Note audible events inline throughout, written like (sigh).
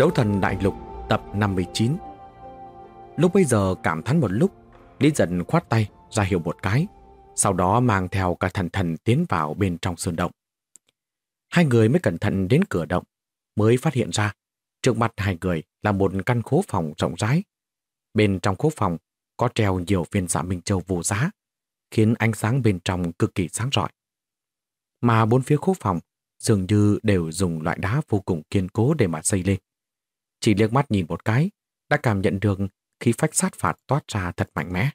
Đấu thần đại lục tập 59 Lúc bây giờ cảm thán một lúc, Lý giận khoát tay ra hiệu một cái, sau đó mang theo cả thần thần tiến vào bên trong sơn động. Hai người mới cẩn thận đến cửa động, mới phát hiện ra trước mặt hai người là một căn khố phòng rộng rãi. Bên trong khố phòng có treo nhiều viên dạ Minh Châu vô giá, khiến ánh sáng bên trong cực kỳ sáng rọi. Mà bốn phía khố phòng dường như đều dùng loại đá vô cùng kiên cố để mà xây lên. Chỉ liếc mắt nhìn một cái, đã cảm nhận được khí phách sát phạt toát ra thật mạnh mẽ.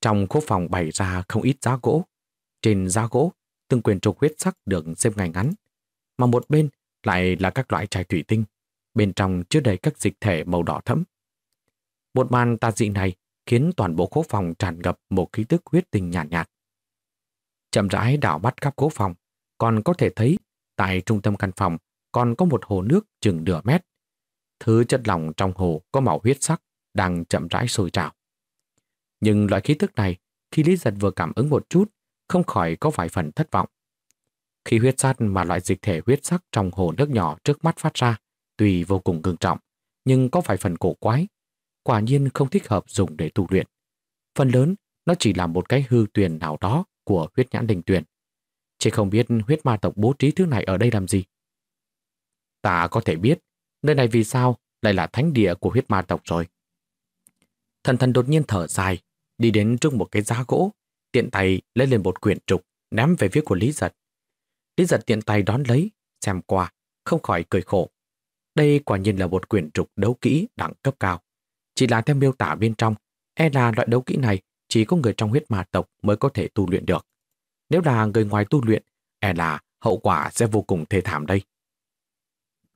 Trong khu phòng bày ra không ít giá gỗ. Trên giá gỗ, từng quyền trục huyết sắc được xếp ngay ngắn. Mà một bên lại là các loại chai thủy tinh. Bên trong chứa đầy các dịch thể màu đỏ thẫm. Một màn tà dị này khiến toàn bộ khu phòng tràn ngập một khí tức huyết tinh nhạt nhạt. Chậm rãi đảo mắt khắp khu phòng, còn có thể thấy tại trung tâm căn phòng còn có một hồ nước chừng nửa mét Thứ chất lỏng trong hồ có màu huyết sắc đang chậm rãi sôi trào. Nhưng loại khí tức này, khi Lý Giật vừa cảm ứng một chút, không khỏi có vài phần thất vọng. Khi huyết sát mà loại dịch thể huyết sắc trong hồ nước nhỏ trước mắt phát ra, tuy vô cùng ngưng trọng, nhưng có vài phần cổ quái. Quả nhiên không thích hợp dùng để tu luyện. Phần lớn, nó chỉ là một cái hư tuyền nào đó của huyết nhãn đình tuyền. Chỉ không biết huyết ma tộc bố trí thứ này ở đây làm gì. Ta có thể biết Nơi này vì sao lại là thánh địa của huyết ma tộc rồi? Thần thần đột nhiên thở dài, đi đến trước một cái giá gỗ, tiện tay lấy lên một quyển trục, ném về phía của Lý Giật. Lý Giật tiện tay đón lấy, xem qua, không khỏi cười khổ. Đây quả nhiên là một quyển trục đấu kỹ đẳng cấp cao. Chỉ là theo miêu tả bên trong, e là loại đấu kỹ này chỉ có người trong huyết ma tộc mới có thể tu luyện được. Nếu là người ngoài tu luyện, e là hậu quả sẽ vô cùng thê thảm đây.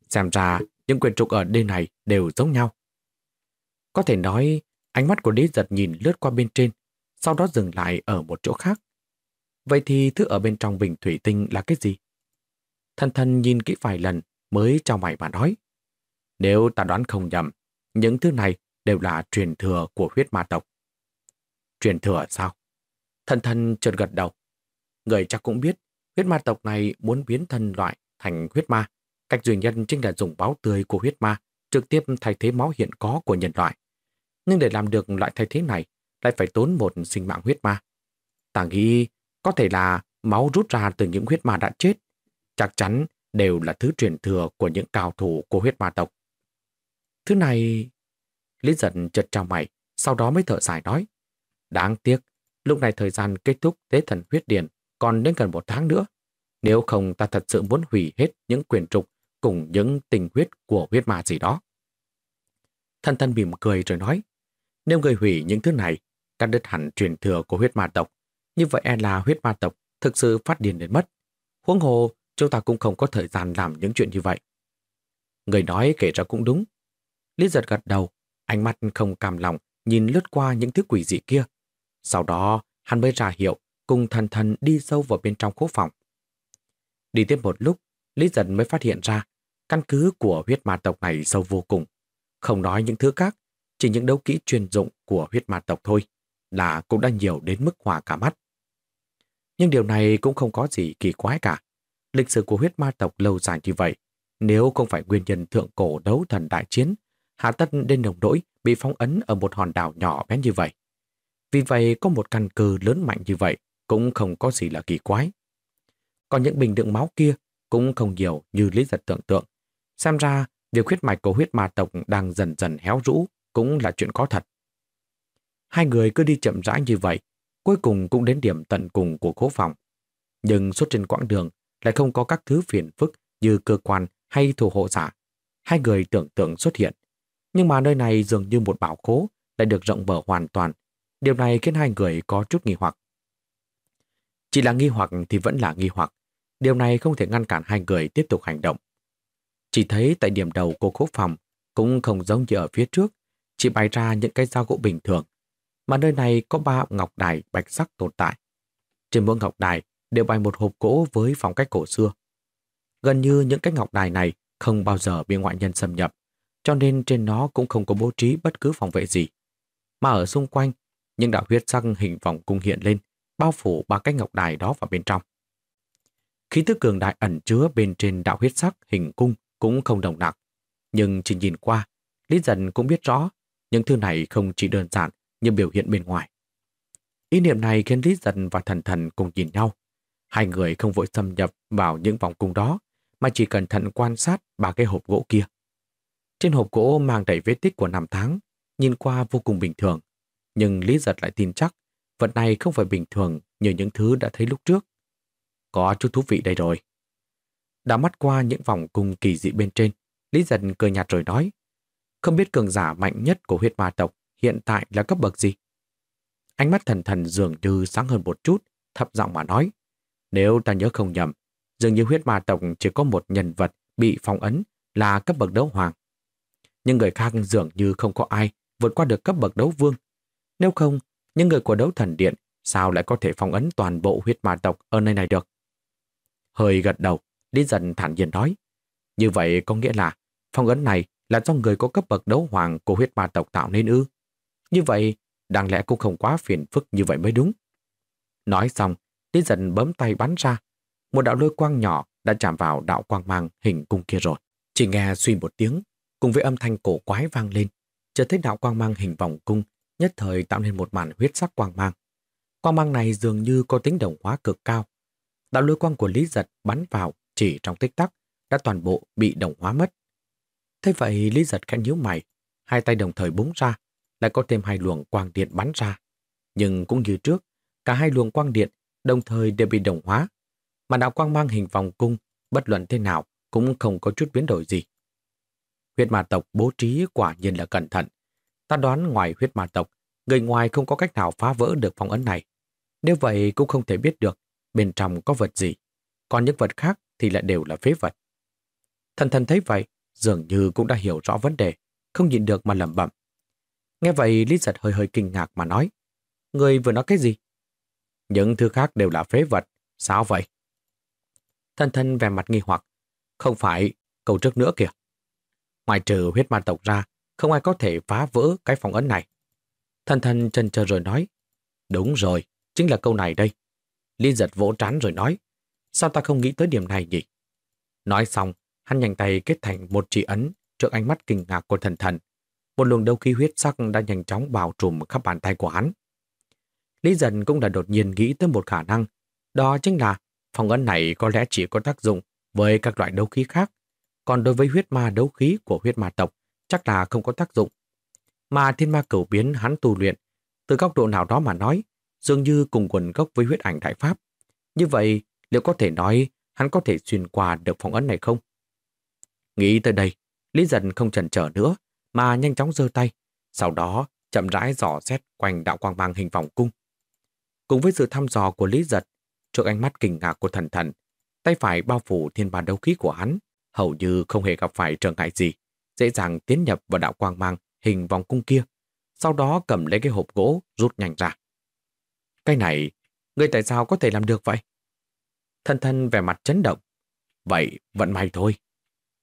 Xem ra những quyển trục ở đây này đều giống nhau. Có thể nói, ánh mắt của Lý giật nhìn lướt qua bên trên, sau đó dừng lại ở một chỗ khác. Vậy thì thứ ở bên trong bình thủy tinh là cái gì? thần thần nhìn kỹ vài lần mới cho mày mà nói. Nếu ta đoán không nhầm, những thứ này đều là truyền thừa của huyết ma tộc. Truyền thừa sao? thần thần chợt gật đầu. Người chắc cũng biết, huyết ma tộc này muốn biến thân loại thành huyết ma, Cách duy nhất chính là dùng máu tươi của huyết ma trực tiếp thay thế máu hiện có của nhân loại. Nhưng để làm được loại thay thế này, lại phải tốn một sinh mạng huyết ma. Ta nghĩ có thể là máu rút ra từ những huyết ma đã chết. Chắc chắn đều là thứ truyền thừa của những cao thủ của huyết ma tộc. Thứ này... Lý giận chợt trao mày, sau đó mới thở dài nói. Đáng tiếc, lúc này thời gian kết thúc tế thần huyết điền còn đến gần một tháng nữa. Nếu không ta thật sự muốn hủy hết những quyền trục cùng những tình huyết của huyết ma gì đó. Thân thân mỉm cười rồi nói, nếu người hủy những thứ này, cắt đứt hẳn truyền thừa của huyết ma tộc, như vậy e là huyết ma tộc thực sự phát điên đến mất. Huống hồ, chúng ta cũng không có thời gian làm những chuyện như vậy. Người nói kể ra cũng đúng. Lý giật gật đầu, ánh mắt không cam lòng, nhìn lướt qua những thứ quỷ dị kia. Sau đó, hắn mới ra hiệu, cùng thần thần đi sâu vào bên trong khu phòng. Đi tiếp một lúc, Lý giật mới phát hiện ra Căn cứ của huyết ma tộc này sâu vô cùng. Không nói những thứ khác, chỉ những đấu kỹ chuyên dụng của huyết ma tộc thôi là cũng đã nhiều đến mức hòa cả mắt. Nhưng điều này cũng không có gì kỳ quái cả. Lịch sử của huyết ma tộc lâu dài như vậy, nếu không phải nguyên nhân thượng cổ đấu thần đại chiến, hạ tất đến nồng đỗi bị phong ấn ở một hòn đảo nhỏ bé như vậy. Vì vậy có một căn cứ lớn mạnh như vậy cũng không có gì là kỳ quái. Còn những bình đựng máu kia cũng không nhiều như lý giật tưởng tượng. Xem ra, việc huyết mạch của huyết ma tộc đang dần dần héo rũ cũng là chuyện có thật. Hai người cứ đi chậm rãi như vậy, cuối cùng cũng đến điểm tận cùng của khố phòng. Nhưng suốt trên quãng đường lại không có các thứ phiền phức như cơ quan hay thủ hộ giả. Hai người tưởng tượng xuất hiện. Nhưng mà nơi này dường như một bảo khố lại được rộng mở hoàn toàn. Điều này khiến hai người có chút nghi hoặc. Chỉ là nghi hoặc thì vẫn là nghi hoặc. Điều này không thể ngăn cản hai người tiếp tục hành động. Chỉ thấy tại điểm đầu của khúc phòng cũng không giống như ở phía trước, chỉ bày ra những cái dao gỗ bình thường. Mà nơi này có ba ngọc đài bạch sắc tồn tại. Trên mỗi ngọc đài đều bày một hộp gỗ với phong cách cổ xưa. Gần như những cái ngọc đài này không bao giờ bị ngoại nhân xâm nhập, cho nên trên nó cũng không có bố trí bất cứ phòng vệ gì. Mà ở xung quanh, những đạo huyết sắc hình vòng cung hiện lên, bao phủ ba cái ngọc đài đó vào bên trong. Khí tức cường đại ẩn chứa bên trên đạo huyết sắc hình cung cũng không đồng đặc, Nhưng chỉ nhìn qua, Lý Dần cũng biết rõ những thứ này không chỉ đơn giản như biểu hiện bên ngoài. Ý niệm này khiến Lý Dần và thần thần cùng nhìn nhau. Hai người không vội xâm nhập vào những vòng cung đó, mà chỉ cẩn thận quan sát ba cái hộp gỗ kia. Trên hộp gỗ mang đầy vết tích của năm tháng, nhìn qua vô cùng bình thường. Nhưng Lý Giật lại tin chắc vật này không phải bình thường như những thứ đã thấy lúc trước. Có chút thú vị đây rồi. Đã mắt qua những vòng cung kỳ dị bên trên, Lý Dân cười nhạt rồi nói, không biết cường giả mạnh nhất của huyết ma tộc hiện tại là cấp bậc gì? Ánh mắt thần thần dường như sáng hơn một chút, thấp giọng mà nói, nếu ta nhớ không nhầm, dường như huyết ma tộc chỉ có một nhân vật bị phong ấn là cấp bậc đấu hoàng. Nhưng người khác dường như không có ai vượt qua được cấp bậc đấu vương. Nếu không, những người của đấu thần điện sao lại có thể phong ấn toàn bộ huyết ma tộc ở nơi này được? Hơi gật đầu, Lý dần thản nhiên nói. Như vậy có nghĩa là phong ấn này là do người có cấp bậc đấu hoàng của huyết ma tộc tạo nên ư. Như vậy, đáng lẽ cũng không quá phiền phức như vậy mới đúng. Nói xong, Lý dần bấm tay bắn ra. Một đạo lôi quang nhỏ đã chạm vào đạo quang mang hình cung kia rồi. Chỉ nghe suy một tiếng, cùng với âm thanh cổ quái vang lên, trở thấy đạo quang mang hình vòng cung nhất thời tạo nên một màn huyết sắc quang mang. Quang mang này dường như có tính đồng hóa cực cao. Đạo lôi quang của Lý Giật bắn vào chỉ trong tích tắc đã toàn bộ bị đồng hóa mất. Thế vậy Lý Giật khẽ nhíu mày, hai tay đồng thời búng ra, lại có thêm hai luồng quang điện bắn ra. Nhưng cũng như trước, cả hai luồng quang điện đồng thời đều bị đồng hóa, mà đạo quang mang hình vòng cung bất luận thế nào cũng không có chút biến đổi gì. Huyết ma tộc bố trí quả nhiên là cẩn thận. Ta đoán ngoài huyết ma tộc, người ngoài không có cách nào phá vỡ được phong ấn này. Nếu vậy cũng không thể biết được bên trong có vật gì. Còn những vật khác thì lại đều là phế vật. Thần thần thấy vậy, dường như cũng đã hiểu rõ vấn đề, không nhịn được mà lẩm bẩm. Nghe vậy Lý giật hơi hơi kinh ngạc mà nói. Người vừa nói cái gì? Những thứ khác đều là phế vật. Sao vậy? Thần thần vẻ mặt nghi hoặc. Không phải câu trước nữa kìa. Ngoài trừ huyết ma tộc ra, không ai có thể phá vỡ cái phòng ấn này. Thần thần chân chờ rồi nói. Đúng rồi, chính là câu này đây. Lý giật vỗ trán rồi nói. Sao ta không nghĩ tới điểm này nhỉ? Nói xong, hắn nhanh tay kết thành một chỉ ấn trước ánh mắt kinh ngạc của thần thần. Một luồng đấu khí huyết sắc đã nhanh chóng bao trùm khắp bàn tay của hắn. Lý dần cũng đã đột nhiên nghĩ tới một khả năng. Đó chính là phòng ấn này có lẽ chỉ có tác dụng với các loại đấu khí khác còn đối với huyết ma đấu khí của huyết ma tộc chắc là không có tác dụng. Mà thiên ma cửu biến hắn tu luyện, từ góc độ nào đó mà nói, dường như cùng quần gốc với huyết ảnh đại pháp. Như vậy, liệu có thể nói hắn có thể xuyên qua được phong ấn này không? Nghĩ tới đây, Lý Dân không chần chờ nữa, mà nhanh chóng giơ tay, sau đó chậm rãi dò xét quanh đạo quang mang hình vòng cung. Cùng với sự thăm dò của Lý Giật, trước ánh mắt kinh ngạc của thần thần, tay phải bao phủ thiên bàn đấu khí của hắn, hầu như không hề gặp phải trở ngại gì, dễ dàng tiến nhập vào đạo quang mang hình vòng cung kia, sau đó cầm lấy cái hộp gỗ rút nhanh ra. Cái này, người tại sao có thể làm được vậy? Thân thân vẻ mặt chấn động. Vậy, vận may thôi.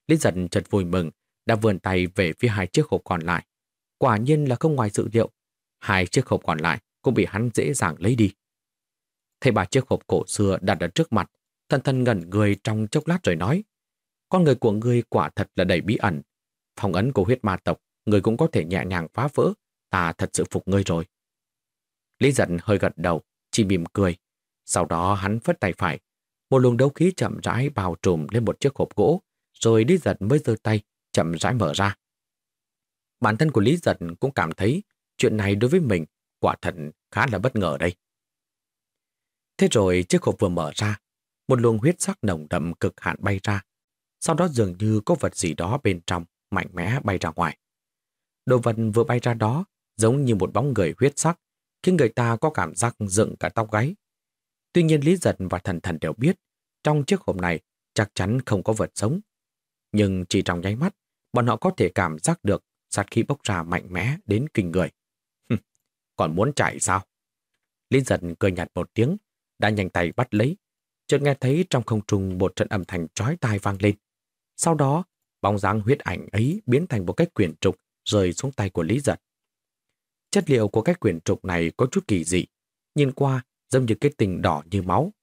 Lý giật chợt vui mừng, đã vươn tay về phía hai chiếc hộp còn lại. Quả nhiên là không ngoài dự liệu. Hai chiếc hộp còn lại cũng bị hắn dễ dàng lấy đi. Thấy ba chiếc hộp cổ xưa đặt ở trước mặt, thân thân ngẩn người trong chốc lát rồi nói. Con người của ngươi quả thật là đầy bí ẩn. Phòng ấn của huyết ma tộc, người cũng có thể nhẹ nhàng phá vỡ. Ta thật sự phục ngươi rồi. Lý giận hơi gật đầu, chỉ mỉm cười. Sau đó hắn phất tay phải. Một luồng đấu khí chậm rãi bao trùm lên một chiếc hộp gỗ, rồi Lý giật mới giơ tay, chậm rãi mở ra. Bản thân của Lý giật cũng cảm thấy chuyện này đối với mình quả thật khá là bất ngờ đây. Thế rồi chiếc hộp vừa mở ra, một luồng huyết sắc nồng đậm cực hạn bay ra, sau đó dường như có vật gì đó bên trong mạnh mẽ bay ra ngoài. Đồ vật vừa bay ra đó giống như một bóng người huyết sắc, khiến người ta có cảm giác dựng cả tóc gáy. Tuy nhiên Lý Giật và Thần Thần đều biết, trong chiếc hộp này chắc chắn không có vật sống. Nhưng chỉ trong nháy mắt, bọn họ có thể cảm giác được sát khí bốc ra mạnh mẽ đến kinh người. Còn muốn chạy sao? Lý Giật cười nhạt một tiếng, đã nhanh tay bắt lấy. Chợt nghe thấy trong không trung một trận âm thanh chói tai vang lên. Sau đó, bóng dáng huyết ảnh ấy biến thành một cái quyển trục rơi xuống tay của Lý Giật. Chất liệu của cái quyển trục này có chút kỳ dị, nhìn qua giống như cái tình đỏ như máu.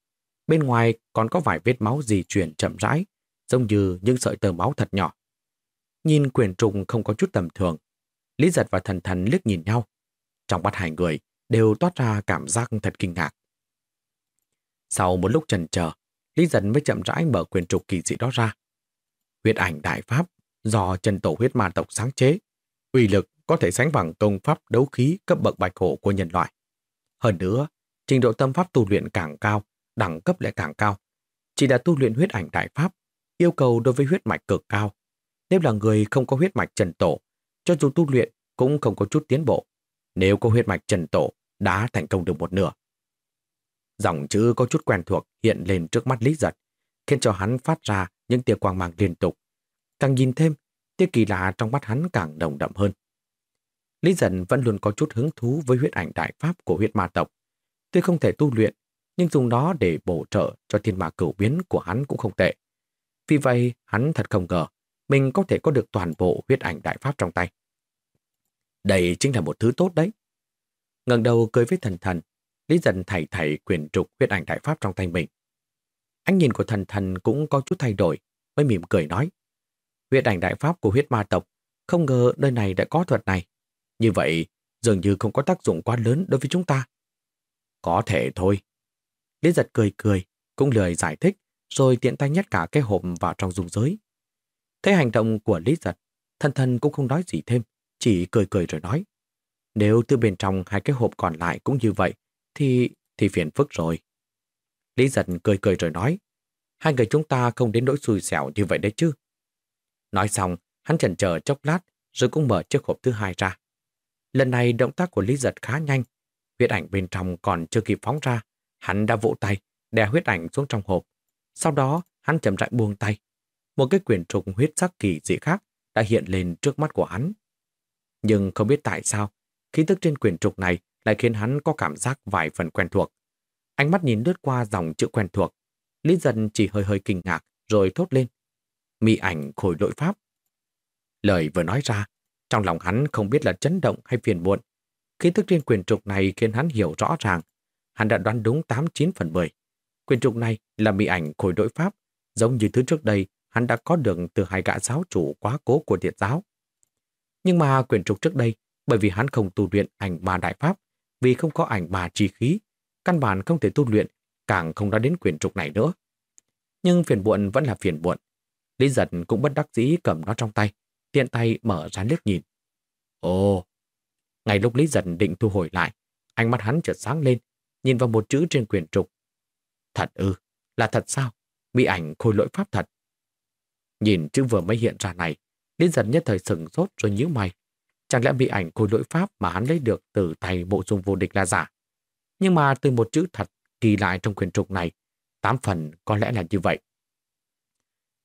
Bên ngoài còn có vài vết máu di chuyển chậm rãi, giống như những sợi tơ máu thật nhỏ. Nhìn quyền trục không có chút tầm thường, Lý Giật và Thần Thần liếc nhìn nhau. Trong mắt hai người đều toát ra cảm giác thật kinh ngạc. Sau một lúc chần chờ, Lý Giật mới chậm rãi mở quyền trục kỳ dị đó ra. Huyết ảnh đại pháp do chân tổ huyết ma tộc sáng chế, uy lực có thể sánh bằng công pháp đấu khí cấp bậc bạch hổ của nhân loại. Hơn nữa, trình độ tâm pháp tu luyện càng cao, đẳng cấp lại càng cao. Chỉ là tu luyện huyết ảnh đại pháp, yêu cầu đối với huyết mạch cực cao. Nếu là người không có huyết mạch trần tổ, cho dù tu luyện cũng không có chút tiến bộ. Nếu có huyết mạch trần tổ, đã thành công được một nửa. Dòng chữ có chút quen thuộc hiện lên trước mắt Lý Giật, khiến cho hắn phát ra những tia quang mang liên tục. Càng nhìn thêm, tia kỳ lạ trong mắt hắn càng đồng đậm hơn. Lý Dần vẫn luôn có chút hứng thú với huyết ảnh đại pháp của huyết ma tộc. Tuy không thể tu luyện, nhưng dùng nó để bổ trợ cho thiên ma cửu biến của hắn cũng không tệ. Vì vậy, hắn thật không ngờ mình có thể có được toàn bộ huyết ảnh đại pháp trong tay. Đây chính là một thứ tốt đấy. ngẩng đầu cười với thần thần, Lý Dần thảy thảy quyền trục huyết ảnh đại pháp trong tay mình. Ánh nhìn của thần thần cũng có chút thay đổi, mới mỉm cười nói. Huyết ảnh đại pháp của huyết ma tộc, không ngờ nơi này đã có thuật này. Như vậy, dường như không có tác dụng quá lớn đối với chúng ta. Có thể thôi. Lý giật cười cười, cũng lười giải thích, rồi tiện tay nhét cả cái hộp vào trong dung giới. Thấy hành động của Lý giật, thân thân cũng không nói gì thêm, chỉ cười cười rồi nói. Nếu từ bên trong hai cái hộp còn lại cũng như vậy, thì thì phiền phức rồi. Lý giật cười cười rồi nói, hai người chúng ta không đến nỗi xui xẻo như vậy đấy chứ. Nói xong, hắn chần chờ chốc lát, rồi cũng mở chiếc hộp thứ hai ra. Lần này động tác của Lý Giật khá nhanh. Huyết ảnh bên trong còn chưa kịp phóng ra. Hắn đã vỗ tay, đè huyết ảnh xuống trong hộp. Sau đó, hắn chậm rãi buông tay. Một cái quyển trục huyết sắc kỳ dị khác đã hiện lên trước mắt của hắn. Nhưng không biết tại sao, khí tức trên quyển trục này lại khiến hắn có cảm giác vài phần quen thuộc. Ánh mắt nhìn lướt qua dòng chữ quen thuộc. Lý Dân chỉ hơi hơi kinh ngạc rồi thốt lên. Mị ảnh khối lỗi pháp. Lời vừa nói ra, trong lòng hắn không biết là chấn động hay phiền muộn ký thức trên quyền trục này khiến hắn hiểu rõ ràng. Hắn đã đoán đúng 89 phần 10. Quyền trục này là mỹ ảnh khối đội pháp, giống như thứ trước đây hắn đã có được từ hai gã giáo chủ quá cố của thiệt giáo. Nhưng mà quyền trục trước đây, bởi vì hắn không tu luyện ảnh bà đại pháp, vì không có ảnh bà chi khí, căn bản không thể tu luyện, càng không đã đến quyền trục này nữa. Nhưng phiền muộn vẫn là phiền muộn. Lý giật cũng bất đắc dĩ cầm nó trong tay, tiện tay mở ra liếc nhìn. Ồ! Ngay lúc Lý Giật định thu hồi lại, ánh mắt hắn chợt sáng lên, nhìn vào một chữ trên quyển trục. Thật ư, là thật sao? Bị ảnh khôi lỗi pháp thật. Nhìn chữ vừa mới hiện ra này, Lý Giật nhất thời sừng sốt rồi nhíu mày. Chẳng lẽ bị ảnh khôi lỗi pháp mà hắn lấy được từ tay bộ dung vô địch là giả? Nhưng mà từ một chữ thật kỳ lại trong quyển trục này, tám phần có lẽ là như vậy.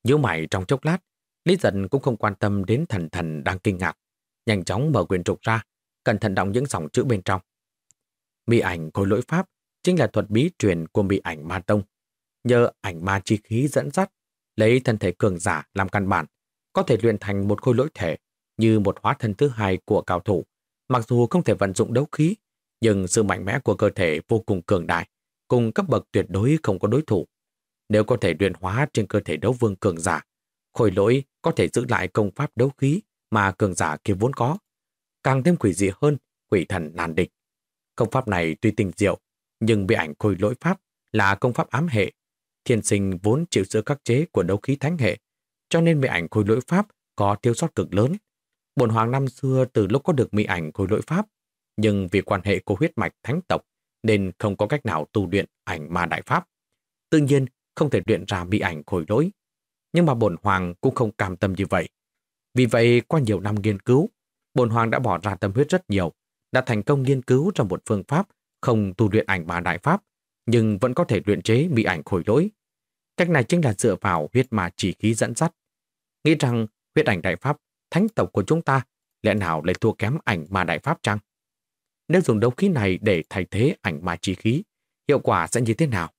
Nhíu mày trong chốc lát, Lý Dần cũng không quan tâm đến thần thần đang kinh ngạc. Nhanh chóng mở quyển trục ra, cẩn thận đọc những dòng chữ bên trong. Mị ảnh khối lỗi pháp chính là thuật bí truyền của mị ảnh ma tông. Nhờ ảnh ma chi khí dẫn dắt, lấy thân thể cường giả làm căn bản, có thể luyện thành một khối lỗi thể như một hóa thân thứ hai của cao thủ. Mặc dù không thể vận dụng đấu khí, nhưng sự mạnh mẽ của cơ thể vô cùng cường đại, cùng cấp bậc tuyệt đối không có đối thủ. Nếu có thể luyện hóa trên cơ thể đấu vương cường giả, khối lỗi có thể giữ lại công pháp đấu khí mà cường giả kia vốn có. Càng thêm quỷ dị hơn, quỷ thần nàn địch. Công pháp này tuy tình diệu, nhưng bị ảnh khôi lỗi pháp là công pháp ám hệ. Thiên sinh vốn chịu sự khắc chế của đấu khí thánh hệ, cho nên bị ảnh khôi lỗi pháp có thiếu sót cực lớn. Bồn hoàng năm xưa từ lúc có được mỹ ảnh khôi lỗi pháp, nhưng vì quan hệ của huyết mạch thánh tộc nên không có cách nào tu luyện ảnh ma đại pháp. Tự nhiên không thể luyện ra mỹ ảnh khôi lỗi nhưng mà bổn hoàng cũng không cam tâm như vậy. Vì vậy, qua nhiều năm nghiên cứu, Bồn hoàng đã bỏ ra tâm huyết rất nhiều, đã thành công nghiên cứu trong một phương pháp không tu luyện ảnh bà đại pháp, nhưng vẫn có thể luyện chế bị ảnh khối lỗi. Cách này chính là dựa vào huyết ma chỉ khí dẫn dắt. Nghĩ rằng huyết ảnh đại pháp, thánh tộc của chúng ta, lẽ nào lại thua kém ảnh ma đại pháp chăng? Nếu dùng đấu khí này để thay thế ảnh ma chỉ khí, hiệu quả sẽ như thế nào?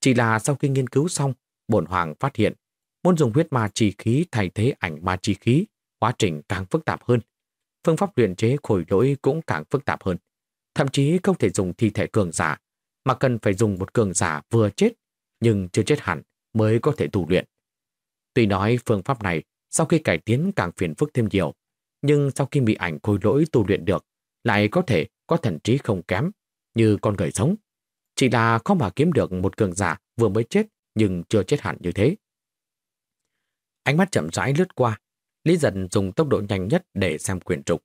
Chỉ là sau khi nghiên cứu xong, bổn hoàng phát hiện muốn dùng huyết ma chi khí thay thế ảnh ma chi khí, quá trình càng phức tạp hơn. Phương pháp luyện chế khối lỗi cũng càng phức tạp hơn. Thậm chí không thể dùng thi thể cường giả, mà cần phải dùng một cường giả vừa chết, nhưng chưa chết hẳn mới có thể tu luyện. Tuy nói phương pháp này sau khi cải tiến càng phiền phức thêm nhiều, nhưng sau khi bị ảnh khối lỗi tu luyện được, lại có thể có thần trí không kém, như con người sống. Chỉ là khó mà kiếm được một cường giả vừa mới chết nhưng chưa chết hẳn như thế. Ánh mắt chậm rãi lướt qua, Lý Dần dùng tốc độ nhanh nhất để xem quyền trục.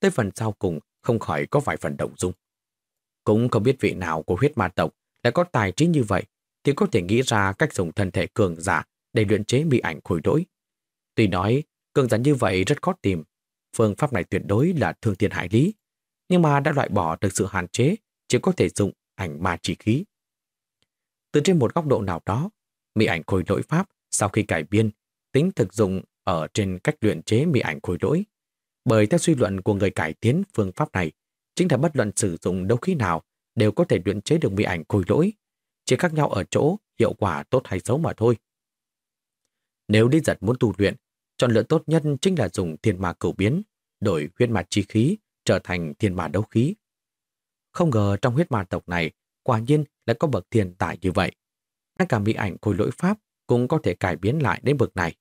Tới phần sau cùng không khỏi có vài phần động dung. Cũng không biết vị nào của huyết ma tộc lại có tài trí như vậy thì có thể nghĩ ra cách dùng thân thể cường giả để luyện chế bị ảnh khối đỗi. Tuy nói cường giả như vậy rất khó tìm, phương pháp này tuyệt đối là thương thiên hại lý, nhưng mà đã loại bỏ được sự hạn chế chỉ có thể dùng ảnh ma chỉ khí. Từ trên một góc độ nào đó, mỹ ảnh khối lỗi pháp sau khi cải biên tính thực dụng ở trên cách luyện chế mỹ ảnh khối lỗi. Bởi theo suy luận của người cải tiến phương pháp này, chính là bất luận sử dụng đấu khí nào đều có thể luyện chế được mỹ ảnh khối lỗi, chỉ khác nhau ở chỗ hiệu quả tốt hay xấu mà thôi. Nếu đi giật muốn tu luyện, chọn lựa tốt nhất chính là dùng thiên ma cửu biến, đổi huyết mạch chi khí trở thành thiên ma đấu khí. Không ngờ trong huyết ma tộc này, quả nhiên lại có bậc thiên tài như vậy. Ngay cả mỹ ảnh khối lỗi pháp cũng có thể cải biến lại đến bậc này.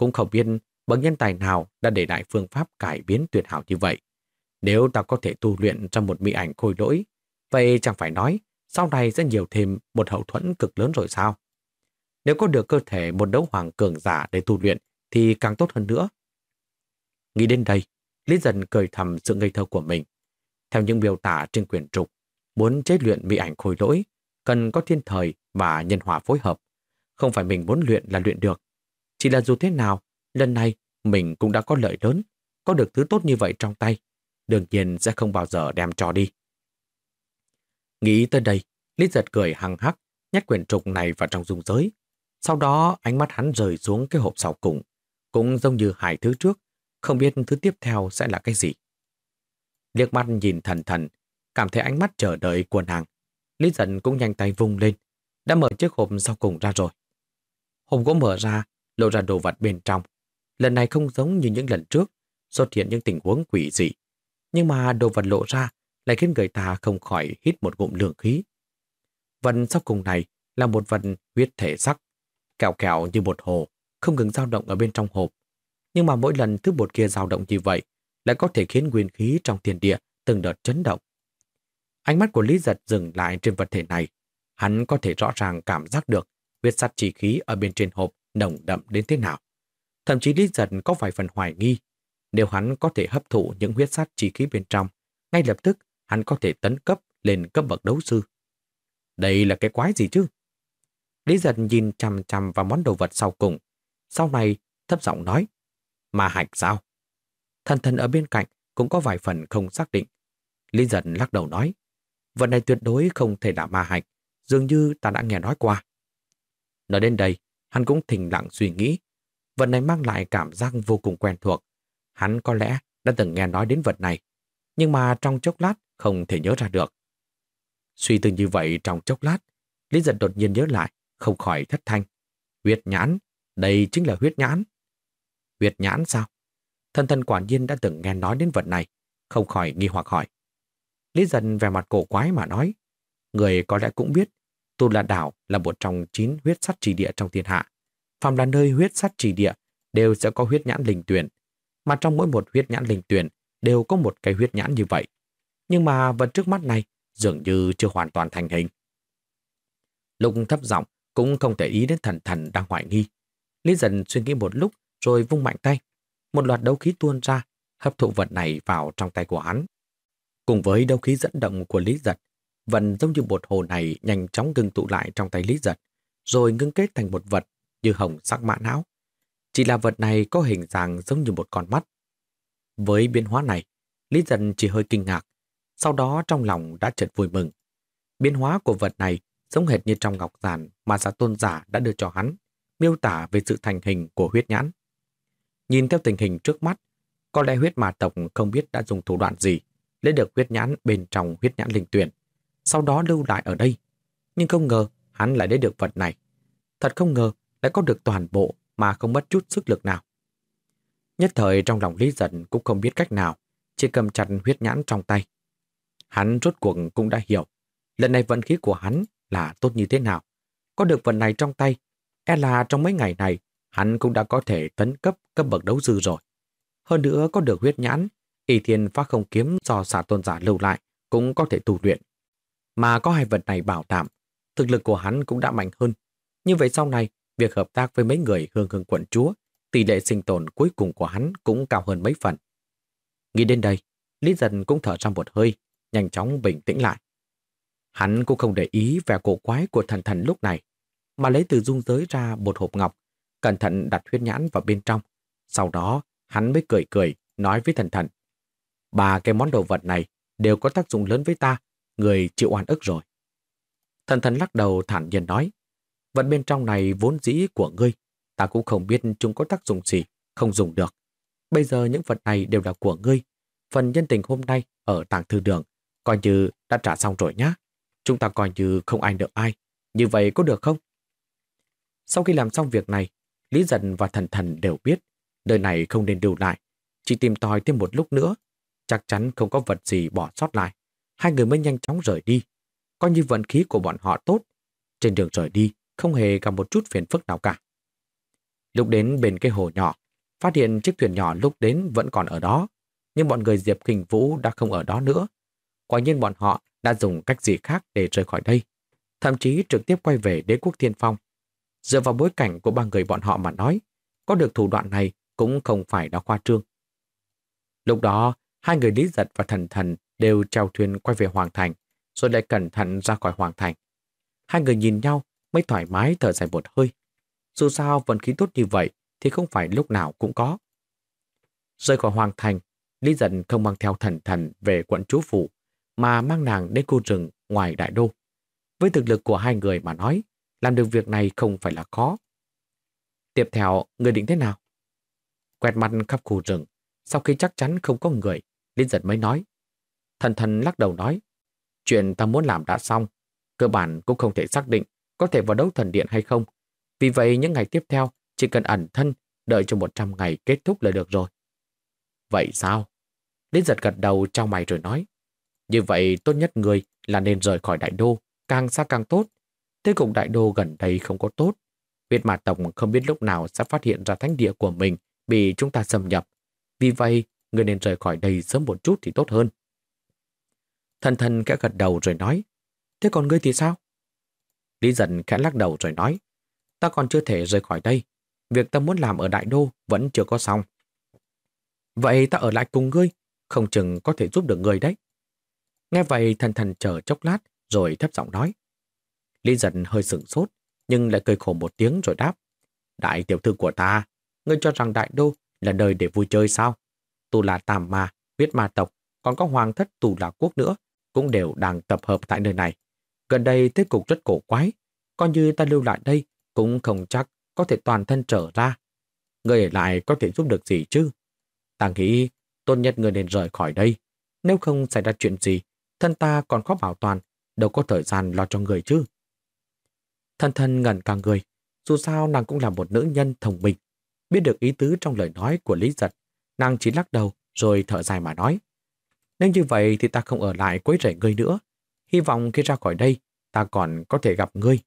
Cũng không biết bậc nhân tài nào đã để lại phương pháp cải biến tuyệt hảo như vậy. Nếu ta có thể tu luyện trong một mỹ ảnh khôi lỗi, vậy chẳng phải nói sau này sẽ nhiều thêm một hậu thuẫn cực lớn rồi sao? Nếu có được cơ thể một đấu hoàng cường giả để tu luyện thì càng tốt hơn nữa. Nghĩ đến đây, Lý dần cười thầm sự ngây thơ của mình. Theo những biểu tả trên quyển trục, muốn chế luyện mỹ ảnh khôi lỗi, cần có thiên thời và nhân hòa phối hợp. Không phải mình muốn luyện là luyện được. Chỉ là dù thế nào, lần này mình cũng đã có lợi lớn, có được thứ tốt như vậy trong tay. Đương nhiên sẽ không bao giờ đem cho đi. Nghĩ tới đây, Lý giật cười hăng hắc, nhét quyển trục này vào trong dung giới. Sau đó ánh mắt hắn rời xuống cái hộp sau cùng, cũng giống như hai thứ trước, không biết thứ tiếp theo sẽ là cái gì. Liếc mắt nhìn thần thần, cảm thấy ánh mắt chờ đợi của nàng. Lý giật cũng nhanh tay vung lên, đã mở chiếc hộp sau cùng ra rồi. Hộp gỗ mở ra, lộ ra đồ vật bên trong. Lần này không giống như những lần trước, xuất hiện những tình huống quỷ dị. Nhưng mà đồ vật lộ ra lại khiến người ta không khỏi hít một ngụm lượng khí. Vật sau cùng này là một vật huyết thể sắc, kẹo kẹo như một hồ, không ngừng dao động ở bên trong hộp. Nhưng mà mỗi lần thứ bột kia dao động như vậy, lại có thể khiến nguyên khí trong thiên địa từng đợt chấn động. Ánh mắt của Lý Giật dừng lại trên vật thể này. Hắn có thể rõ ràng cảm giác được huyết sắt chỉ khí ở bên trên hộp nồng đậm đến thế nào. Thậm chí Lý Giật có vài phần hoài nghi. Nếu hắn có thể hấp thụ những huyết sát chi khí bên trong, ngay lập tức hắn có thể tấn cấp lên cấp bậc đấu sư. Đây là cái quái gì chứ? Lý giật nhìn chằm chằm vào món đồ vật sau cùng. Sau này, thấp giọng nói. Mà hạch sao? Thần thần ở bên cạnh cũng có vài phần không xác định. Lý giật lắc đầu nói. Vật này tuyệt đối không thể là ma hạch. Dường như ta đã nghe nói qua. Nói đến đây, hắn cũng thình lặng suy nghĩ. Vật này mang lại cảm giác vô cùng quen thuộc. Hắn có lẽ đã từng nghe nói đến vật này. Nhưng mà trong chốc lát không thể nhớ ra được. Suy tư như vậy trong chốc lát, Lý giật đột nhiên nhớ lại, không khỏi thất thanh. Huyết nhãn, đây chính là huyết nhãn. Huyết nhãn sao? Thân thân quả nhiên đã từng nghe nói đến vật này, không khỏi nghi hoặc hỏi. Lý dần về mặt cổ quái mà nói, người có lẽ cũng biết, Tu La Đảo là một trong chín huyết sắt trì địa trong thiên hạ. Phạm là nơi huyết sắt trì địa đều sẽ có huyết nhãn linh tuyển, mà trong mỗi một huyết nhãn linh tuyển đều có một cái huyết nhãn như vậy. Nhưng mà vật trước mắt này dường như chưa hoàn toàn thành hình. Lục thấp giọng cũng không thể ý đến thần thần đang hoài nghi. Lý dần suy nghĩ một lúc rồi vung mạnh tay. Một loạt đấu khí tuôn ra, hấp thụ vật này vào trong tay của hắn. Cùng với đấu khí dẫn động của Lý giật, vật giống như bột hồ này nhanh chóng ngưng tụ lại trong tay Lý giật, rồi ngưng kết thành một vật như hồng sắc mã não. Chỉ là vật này có hình dạng giống như một con mắt. Với biến hóa này, Lý giật chỉ hơi kinh ngạc, sau đó trong lòng đã chợt vui mừng. Biến hóa của vật này giống hệt như trong ngọc giản mà giả tôn giả đã đưa cho hắn, miêu tả về sự thành hình của huyết nhãn. Nhìn theo tình hình trước mắt, có lẽ huyết mà tộc không biết đã dùng thủ đoạn gì, lấy được huyết nhãn bên trong huyết nhãn linh tuyển, sau đó lưu lại ở đây. Nhưng không ngờ hắn lại lấy được vật này. Thật không ngờ lại có được toàn bộ mà không mất chút sức lực nào. Nhất thời trong lòng Lý Giật cũng không biết cách nào, chỉ cầm chặt huyết nhãn trong tay. Hắn rốt cuộc cũng đã hiểu, lần này vận khí của hắn là tốt như thế nào. Có được vật này trong tay, e là trong mấy ngày này, hắn cũng đã có thể tấn cấp cấp bậc đấu dư rồi. Hơn nữa có được huyết nhãn, y thiên phá không kiếm do xả tôn giả lưu lại cũng có thể tu luyện. Mà có hai vật này bảo đảm, thực lực của hắn cũng đã mạnh hơn. Như vậy sau này, việc hợp tác với mấy người hương hương quận chúa, tỷ lệ sinh tồn cuối cùng của hắn cũng cao hơn mấy phần. Nghĩ đến đây, Lý Dân cũng thở ra một hơi, nhanh chóng bình tĩnh lại. Hắn cũng không để ý vẻ cổ quái của thần thần lúc này, mà lấy từ dung giới ra một hộp ngọc, cẩn thận đặt huyết nhãn vào bên trong. Sau đó, hắn mới cười cười, nói với thần thần. Ba cái món đồ vật này đều có tác dụng lớn với ta, người chịu oan ức rồi. Thần thần lắc đầu thản nhiên nói, vật bên trong này vốn dĩ của ngươi, ta cũng không biết chúng có tác dụng gì, không dùng được. Bây giờ những vật này đều là của ngươi. Phần nhân tình hôm nay ở tàng thư đường, coi như đã trả xong rồi nhá. Chúng ta coi như không ai nợ ai. Như vậy có được không? Sau khi làm xong việc này, Lý Dần và Thần Thần đều biết nơi này không nên lưu lại. Chỉ tìm tòi thêm một lúc nữa, chắc chắn không có vật gì bỏ sót lại. Hai người mới nhanh chóng rời đi. Coi như vận khí của bọn họ tốt. Trên đường rời đi, không hề gặp một chút phiền phức nào cả. Lúc đến bên cái hồ nhỏ, phát hiện chiếc thuyền nhỏ lúc đến vẫn còn ở đó, nhưng bọn người Diệp Kình Vũ đã không ở đó nữa. Quả nhiên bọn họ đã dùng cách gì khác để rời khỏi đây, thậm chí trực tiếp quay về đế quốc thiên phong. Dựa vào bối cảnh của ba người bọn họ mà nói, có được thủ đoạn này cũng không phải là khoa trương. Lúc đó, hai người Lý Giật và Thần Thần đều treo thuyền quay về Hoàng Thành, rồi lại cẩn thận ra khỏi Hoàng Thành. Hai người nhìn nhau mới thoải mái thở dài một hơi. Dù sao vận khí tốt như vậy thì không phải lúc nào cũng có. Rời khỏi Hoàng Thành, Lý Dân không mang theo thần thần về quận chú phủ, mà mang nàng đến khu rừng ngoài đại đô. Với thực lực của hai người mà nói, làm được việc này không phải là khó. Tiếp theo, người định thế nào? Quẹt mặt khắp khu rừng, sau khi chắc chắn không có người, Lý Dân mới nói. Thần thần lắc đầu nói, chuyện ta muốn làm đã xong, cơ bản cũng không thể xác định có thể vào đấu thần điện hay không. Vì vậy những ngày tiếp theo chỉ cần ẩn thân đợi cho 100 ngày kết thúc là được rồi. Vậy sao? Lý giật gật đầu trong mày rồi nói. Như vậy tốt nhất người là nên rời khỏi đại đô, càng xa càng tốt. Thế cục đại đô gần đây không có tốt. Việt Mã Tổng không biết lúc nào sẽ phát hiện ra thánh địa của mình bị chúng ta xâm nhập. Vì vậy, người nên rời khỏi đây sớm một chút thì tốt hơn. Thần thần kẽ gật đầu rồi nói. Thế còn ngươi thì sao? Lý dần khẽ lắc đầu rồi nói. Ta còn chưa thể rời khỏi đây. Việc ta muốn làm ở đại đô vẫn chưa có xong. Vậy ta ở lại cùng ngươi, không chừng có thể giúp được ngươi đấy. Nghe vậy thần thần chờ chốc lát rồi thấp giọng nói. Lý dần hơi sửng sốt, nhưng lại cười khổ một tiếng rồi đáp. Đại tiểu thư của ta, ngươi cho rằng đại đô là nơi để vui chơi sao? Tù là tàm ma, biết ma tộc, còn có hoàng thất tù là quốc nữa, cũng đều đang tập hợp tại nơi này. Gần đây thế cục rất cổ quái, coi như ta lưu lại đây cũng không chắc có thể toàn thân trở ra. Người ở lại có thể giúp được gì chứ? Ta nghĩ tốt nhất người nên rời khỏi đây. Nếu không xảy ra chuyện gì, thân ta còn khó bảo toàn, đâu có thời gian lo cho người chứ. Thân thân ngẩn cả người, dù sao nàng cũng là một nữ nhân thông minh. Biết được ý tứ trong lời nói của Lý Giật, nàng chỉ lắc đầu rồi thở dài mà nói. Nếu như vậy thì ta không ở lại quấy rầy ngươi nữa. Hy vọng khi ra khỏi đây, ta còn có thể gặp ngươi.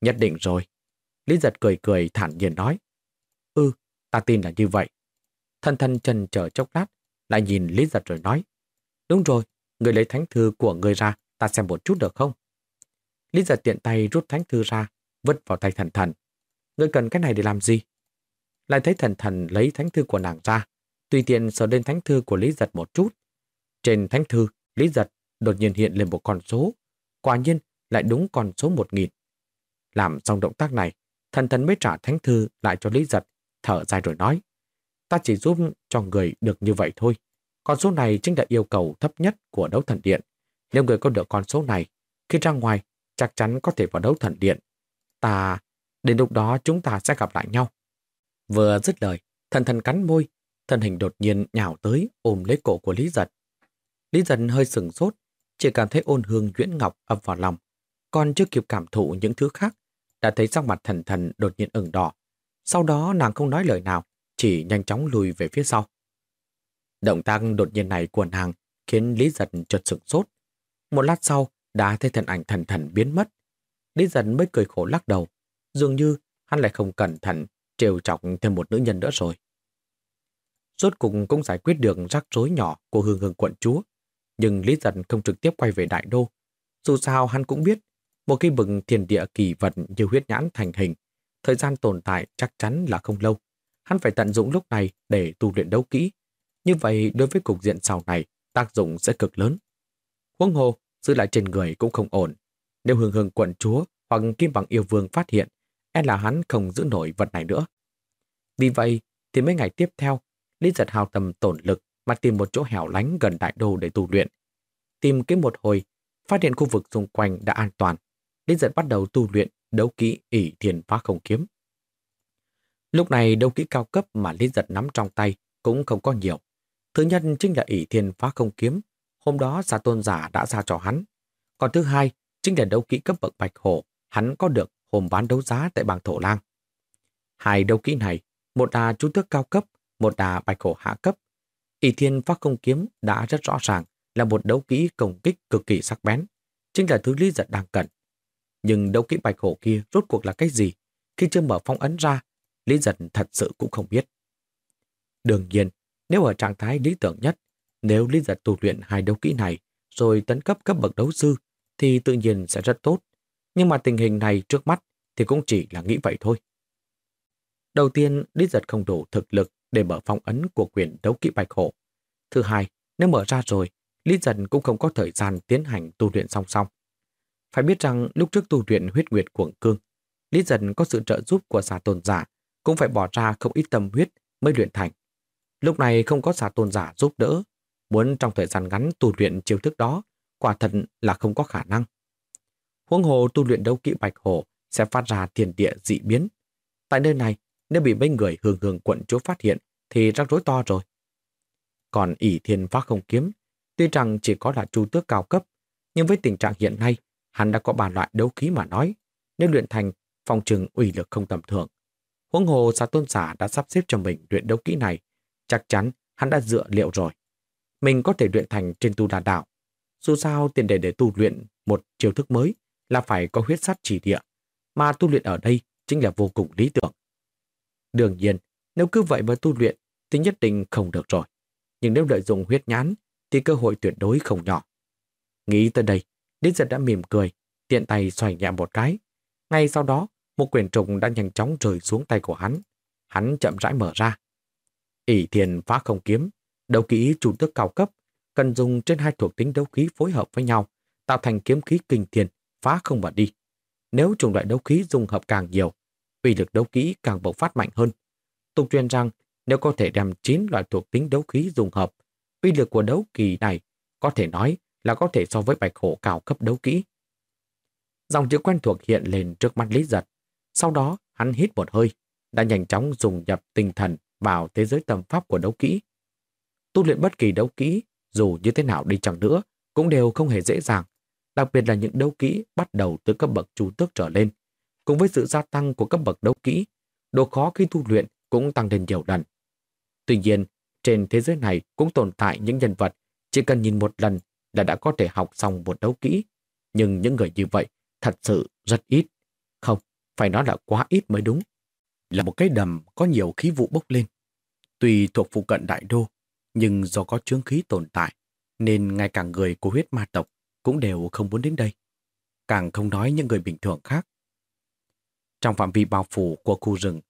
Nhất định rồi. Lý giật cười cười thản nhiên nói. Ừ, ta tin là như vậy. Thân thân chân chờ chốc lát, lại nhìn Lý giật rồi nói. Đúng rồi, người lấy thánh thư của người ra, ta xem một chút được không? Lý giật tiện tay rút thánh thư ra, vứt vào tay thần thần. Người cần cái này để làm gì? Lại thấy thần thần lấy thánh thư của nàng ra, tùy tiện sờ lên thánh thư của Lý giật một chút. Trên thánh thư, Lý giật đột nhiên hiện lên một con số. Quả nhiên lại đúng con số một nghìn. Làm xong động tác này, thần thần mới trả thánh thư lại cho Lý Giật, thở dài rồi nói. Ta chỉ giúp cho người được như vậy thôi. Con số này chính là yêu cầu thấp nhất của đấu thần điện. Nếu người có được con số này, khi ra ngoài, chắc chắn có thể vào đấu thần điện. Ta, đến lúc đó chúng ta sẽ gặp lại nhau. Vừa dứt lời, thần thần cắn môi, thân hình đột nhiên nhào tới ôm lấy cổ của Lý Giật. Lý Dần hơi sừng sốt, chỉ cảm thấy ôn hương Nguyễn ngọc ập vào lòng. Còn chưa kịp cảm thụ những thứ khác, đã thấy sắc mặt thần thần đột nhiên ửng đỏ. Sau đó nàng không nói lời nào, chỉ nhanh chóng lùi về phía sau. Động tác đột nhiên này của nàng khiến Lý Giật chợt sửng sốt. Một lát sau, đã thấy thần ảnh thần thần biến mất. Lý Giật mới cười khổ lắc đầu. Dường như hắn lại không cẩn thận trêu chọc thêm một nữ nhân nữa rồi. Rốt cùng cũng giải quyết được rắc rối nhỏ của hương hương quận chúa. Nhưng Lý Giật không trực tiếp quay về đại đô. Dù sao hắn cũng biết, một khi bừng thiền địa kỳ vật như huyết nhãn thành hình, thời gian tồn tại chắc chắn là không lâu. Hắn phải tận dụng lúc này để tu luyện đấu kỹ. Như vậy đối với cục diện sau này, tác dụng sẽ cực lớn. Huống hồ, giữ lại trên người cũng không ổn. Nếu hương hương quận chúa hoặc kim bằng yêu vương phát hiện, e là hắn không giữ nổi vật này nữa. Vì vậy, thì mấy ngày tiếp theo, Lý giật hào tâm tổn lực mà tìm một chỗ hẻo lánh gần đại đô để tu luyện. Tìm kiếm một hồi, phát hiện khu vực xung quanh đã an toàn. Lý giật bắt đầu tu luyện đấu kỹ ỷ thiền phá không kiếm. Lúc này đấu kỹ cao cấp mà Lý giật nắm trong tay cũng không có nhiều. Thứ nhất chính là ỷ thiền phá không kiếm. Hôm đó giả tôn giả đã ra cho hắn. Còn thứ hai chính là đấu kỹ cấp bậc bạch hổ hắn có được hôm bán đấu giá tại bang thổ lang. Hai đấu kỹ này, một là chú tước cao cấp, một là bạch hổ hạ cấp ỷ thiên phát không kiếm đã rất rõ ràng là một đấu kỹ công kích cực kỳ sắc bén, chính là thứ lý giật đang cần. Nhưng đấu kỹ bạch hổ kia rốt cuộc là cái gì? Khi chưa mở phong ấn ra, Lý giật thật sự cũng không biết. Đương nhiên, nếu ở trạng thái lý tưởng nhất, nếu Lý giật tu luyện hai đấu kỹ này rồi tấn cấp cấp bậc đấu sư, thì tự nhiên sẽ rất tốt. Nhưng mà tình hình này trước mắt thì cũng chỉ là nghĩ vậy thôi. Đầu tiên, Lý giật không đủ thực lực để mở phong ấn của quyền đấu kỹ bạch hổ. Thứ hai, nếu mở ra rồi, Lý dần cũng không có thời gian tiến hành tu luyện song song. Phải biết rằng lúc trước tu luyện huyết nguyệt cuồng cương, Lý dần có sự trợ giúp của xà tôn giả, cũng phải bỏ ra không ít tâm huyết mới luyện thành. Lúc này không có xà tôn giả giúp đỡ, muốn trong thời gian ngắn tu luyện chiêu thức đó, quả thật là không có khả năng. Huống hồ tu luyện đấu kỹ bạch hổ sẽ phát ra tiền địa dị biến. Tại nơi này, nếu bị mấy người hương hương quận chúa phát hiện thì rắc rối to rồi. Còn ỷ thiên phá không kiếm, tuy rằng chỉ có là chu tước cao cấp, nhưng với tình trạng hiện nay, hắn đã có ba loại đấu khí mà nói. Nếu luyện thành, phòng trừng uy lực không tầm thường. Huống hồ xã tôn giả đã sắp xếp cho mình luyện đấu kỹ này, chắc chắn hắn đã dựa liệu rồi. Mình có thể luyện thành trên tu đà đạo. Dù sao tiền đề để tu luyện một chiêu thức mới là phải có huyết sát chỉ địa, mà tu luyện ở đây chính là vô cùng lý tưởng. Đương nhiên, nếu cứ vậy mà tu luyện thì nhất định không được rồi. Nhưng nếu lợi dụng huyết nhán thì cơ hội tuyệt đối không nhỏ. Nghĩ tới đây, Lý giật đã mỉm cười, tiện tay xoay nhẹ một cái. Ngay sau đó, một quyển trùng đã nhanh chóng rơi xuống tay của hắn. Hắn chậm rãi mở ra. ỷ thiền phá không kiếm, đấu kỹ chủ tước cao cấp, cần dùng trên hai thuộc tính đấu khí phối hợp với nhau, tạo thành kiếm khí kinh thiên, phá không mà đi. Nếu chủng loại đấu khí dung hợp càng nhiều, uy lực đấu khí càng bộc phát mạnh hơn. Tục truyền rằng nếu có thể đem 9 loại thuộc tính đấu khí dùng hợp, uy lực của đấu kỳ này có thể nói là có thể so với bạch hổ cao cấp đấu kỹ. Dòng chữ quen thuộc hiện lên trước mắt Lý Giật. Sau đó, hắn hít một hơi, đã nhanh chóng dùng nhập tinh thần vào thế giới tầm pháp của đấu kỹ. Tu luyện bất kỳ đấu kỹ, dù như thế nào đi chẳng nữa, cũng đều không hề dễ dàng, đặc biệt là những đấu kỹ bắt đầu từ cấp bậc chủ tước trở lên. Cùng với sự gia tăng của cấp bậc đấu kỹ, độ khó khi tu luyện cũng tăng lên nhiều lần. Tuy nhiên, trên thế giới này cũng tồn tại những nhân vật chỉ cần nhìn một lần là đã có thể học xong một đấu kỹ. Nhưng những người như vậy thật sự rất ít. Không, phải nói là quá ít mới đúng. Là một cái đầm có nhiều khí vụ bốc lên. Tuy thuộc phụ cận đại đô, nhưng do có chướng khí tồn tại, nên ngay cả người của huyết ma tộc cũng đều không muốn đến đây. Càng không nói những người bình thường khác. Trong phạm vi bao phủ của khu rừng,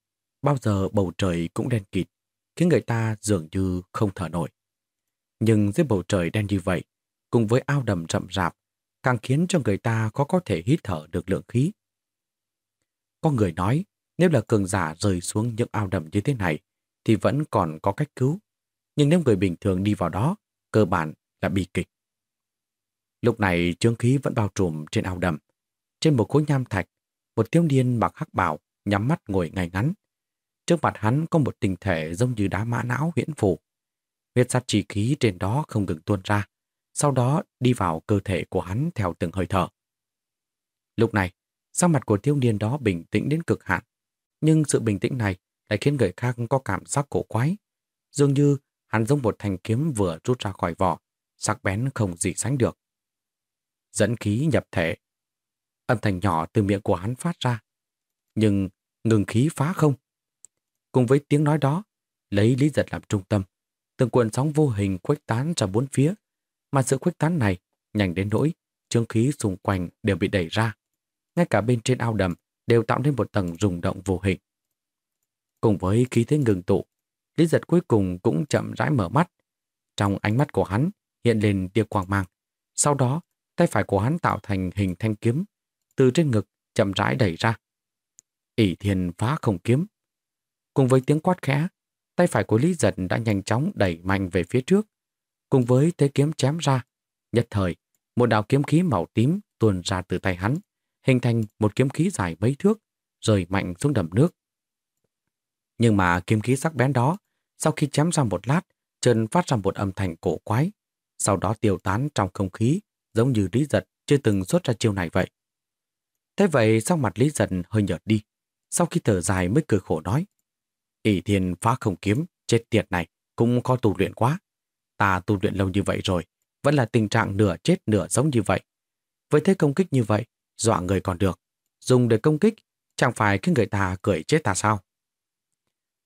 bao giờ bầu trời cũng đen kịt, khiến người ta dường như không thở nổi. Nhưng dưới bầu trời đen như vậy, cùng với ao đầm rậm rạp, càng khiến cho người ta khó có thể hít thở được lượng khí. Có người nói, nếu là cường giả rơi xuống những ao đầm như thế này, thì vẫn còn có cách cứu. Nhưng nếu người bình thường đi vào đó, cơ bản là bi kịch. Lúc này trương khí vẫn bao trùm trên ao đầm. trên một khối nham thạch, một thiếu niên mặc hắc bào nhắm mắt ngồi ngay ngắn. Trước mặt hắn có một tinh thể giống như đá mã não huyễn phù. Huyết sát chi khí trên đó không ngừng tuôn ra, sau đó đi vào cơ thể của hắn theo từng hơi thở. Lúc này, sắc mặt của thiếu niên đó bình tĩnh đến cực hạn, nhưng sự bình tĩnh này lại khiến người khác có cảm giác cổ quái. Dường như hắn giống một thanh kiếm vừa rút ra khỏi vỏ, sắc bén không gì sánh được. Dẫn khí nhập thể. Âm thanh nhỏ từ miệng của hắn phát ra. Nhưng ngừng khí phá không. Cùng với tiếng nói đó, lấy Lý Giật làm trung tâm, từng cuộn sóng vô hình khuếch tán ra bốn phía, mà sự khuếch tán này nhanh đến nỗi chương khí xung quanh đều bị đẩy ra. Ngay cả bên trên ao đầm đều tạo nên một tầng rung động vô hình. Cùng với khí thế ngừng tụ, Lý giật cuối cùng cũng chậm rãi mở mắt. Trong ánh mắt của hắn hiện lên tia quang mang. Sau đó, tay phải của hắn tạo thành hình thanh kiếm, từ trên ngực chậm rãi đẩy ra. ỷ thiên phá không kiếm. Cùng với tiếng quát khẽ, tay phải của Lý giật đã nhanh chóng đẩy mạnh về phía trước. Cùng với thế kiếm chém ra, nhất thời, một đạo kiếm khí màu tím tuôn ra từ tay hắn, hình thành một kiếm khí dài mấy thước, rời mạnh xuống đầm nước. Nhưng mà kiếm khí sắc bén đó, sau khi chém ra một lát, chân phát ra một âm thanh cổ quái, sau đó tiêu tán trong không khí, giống như Lý Giật chưa từng xuất ra chiêu này vậy. Thế vậy sau mặt Lý Giật hơi nhợt đi, sau khi thở dài mới cười khổ nói. ỷ thiên phá không kiếm, chết tiệt này, cũng có tu luyện quá. Ta tu luyện lâu như vậy rồi, vẫn là tình trạng nửa chết nửa giống như vậy. Với thế công kích như vậy, dọa người còn được. Dùng để công kích, chẳng phải khiến người ta cười chết ta sao?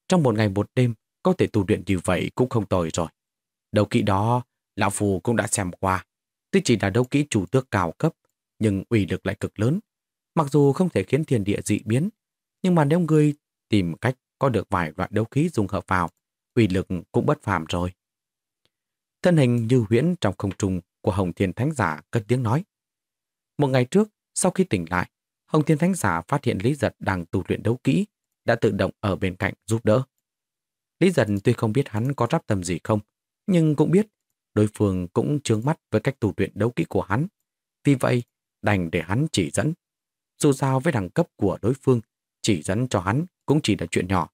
Trong một ngày một đêm, có thể tu luyện như vậy cũng không tồi rồi. Đấu kỹ đó, Lão Phù cũng đã xem qua. Tuy chỉ là đấu kỹ chủ tước cao cấp, nhưng uy lực lại cực lớn. Mặc dù không thể khiến thiên địa dị biến, nhưng mà nếu ngươi tìm cách có được vài loại đấu khí dùng hợp vào, uy lực cũng bất phàm rồi. Thân hình như huyễn trong không trung của Hồng Thiên Thánh Giả cất tiếng nói. Một ngày trước, sau khi tỉnh lại, Hồng Thiên Thánh Giả phát hiện Lý Giật đang tu luyện đấu kỹ, đã tự động ở bên cạnh giúp đỡ. Lý Giật tuy không biết hắn có rắp tâm gì không, nhưng cũng biết đối phương cũng trướng mắt với cách tu luyện đấu kỹ của hắn. Vì vậy, đành để hắn chỉ dẫn. Dù sao với đẳng cấp của đối phương, chỉ dẫn cho hắn cũng chỉ là chuyện nhỏ.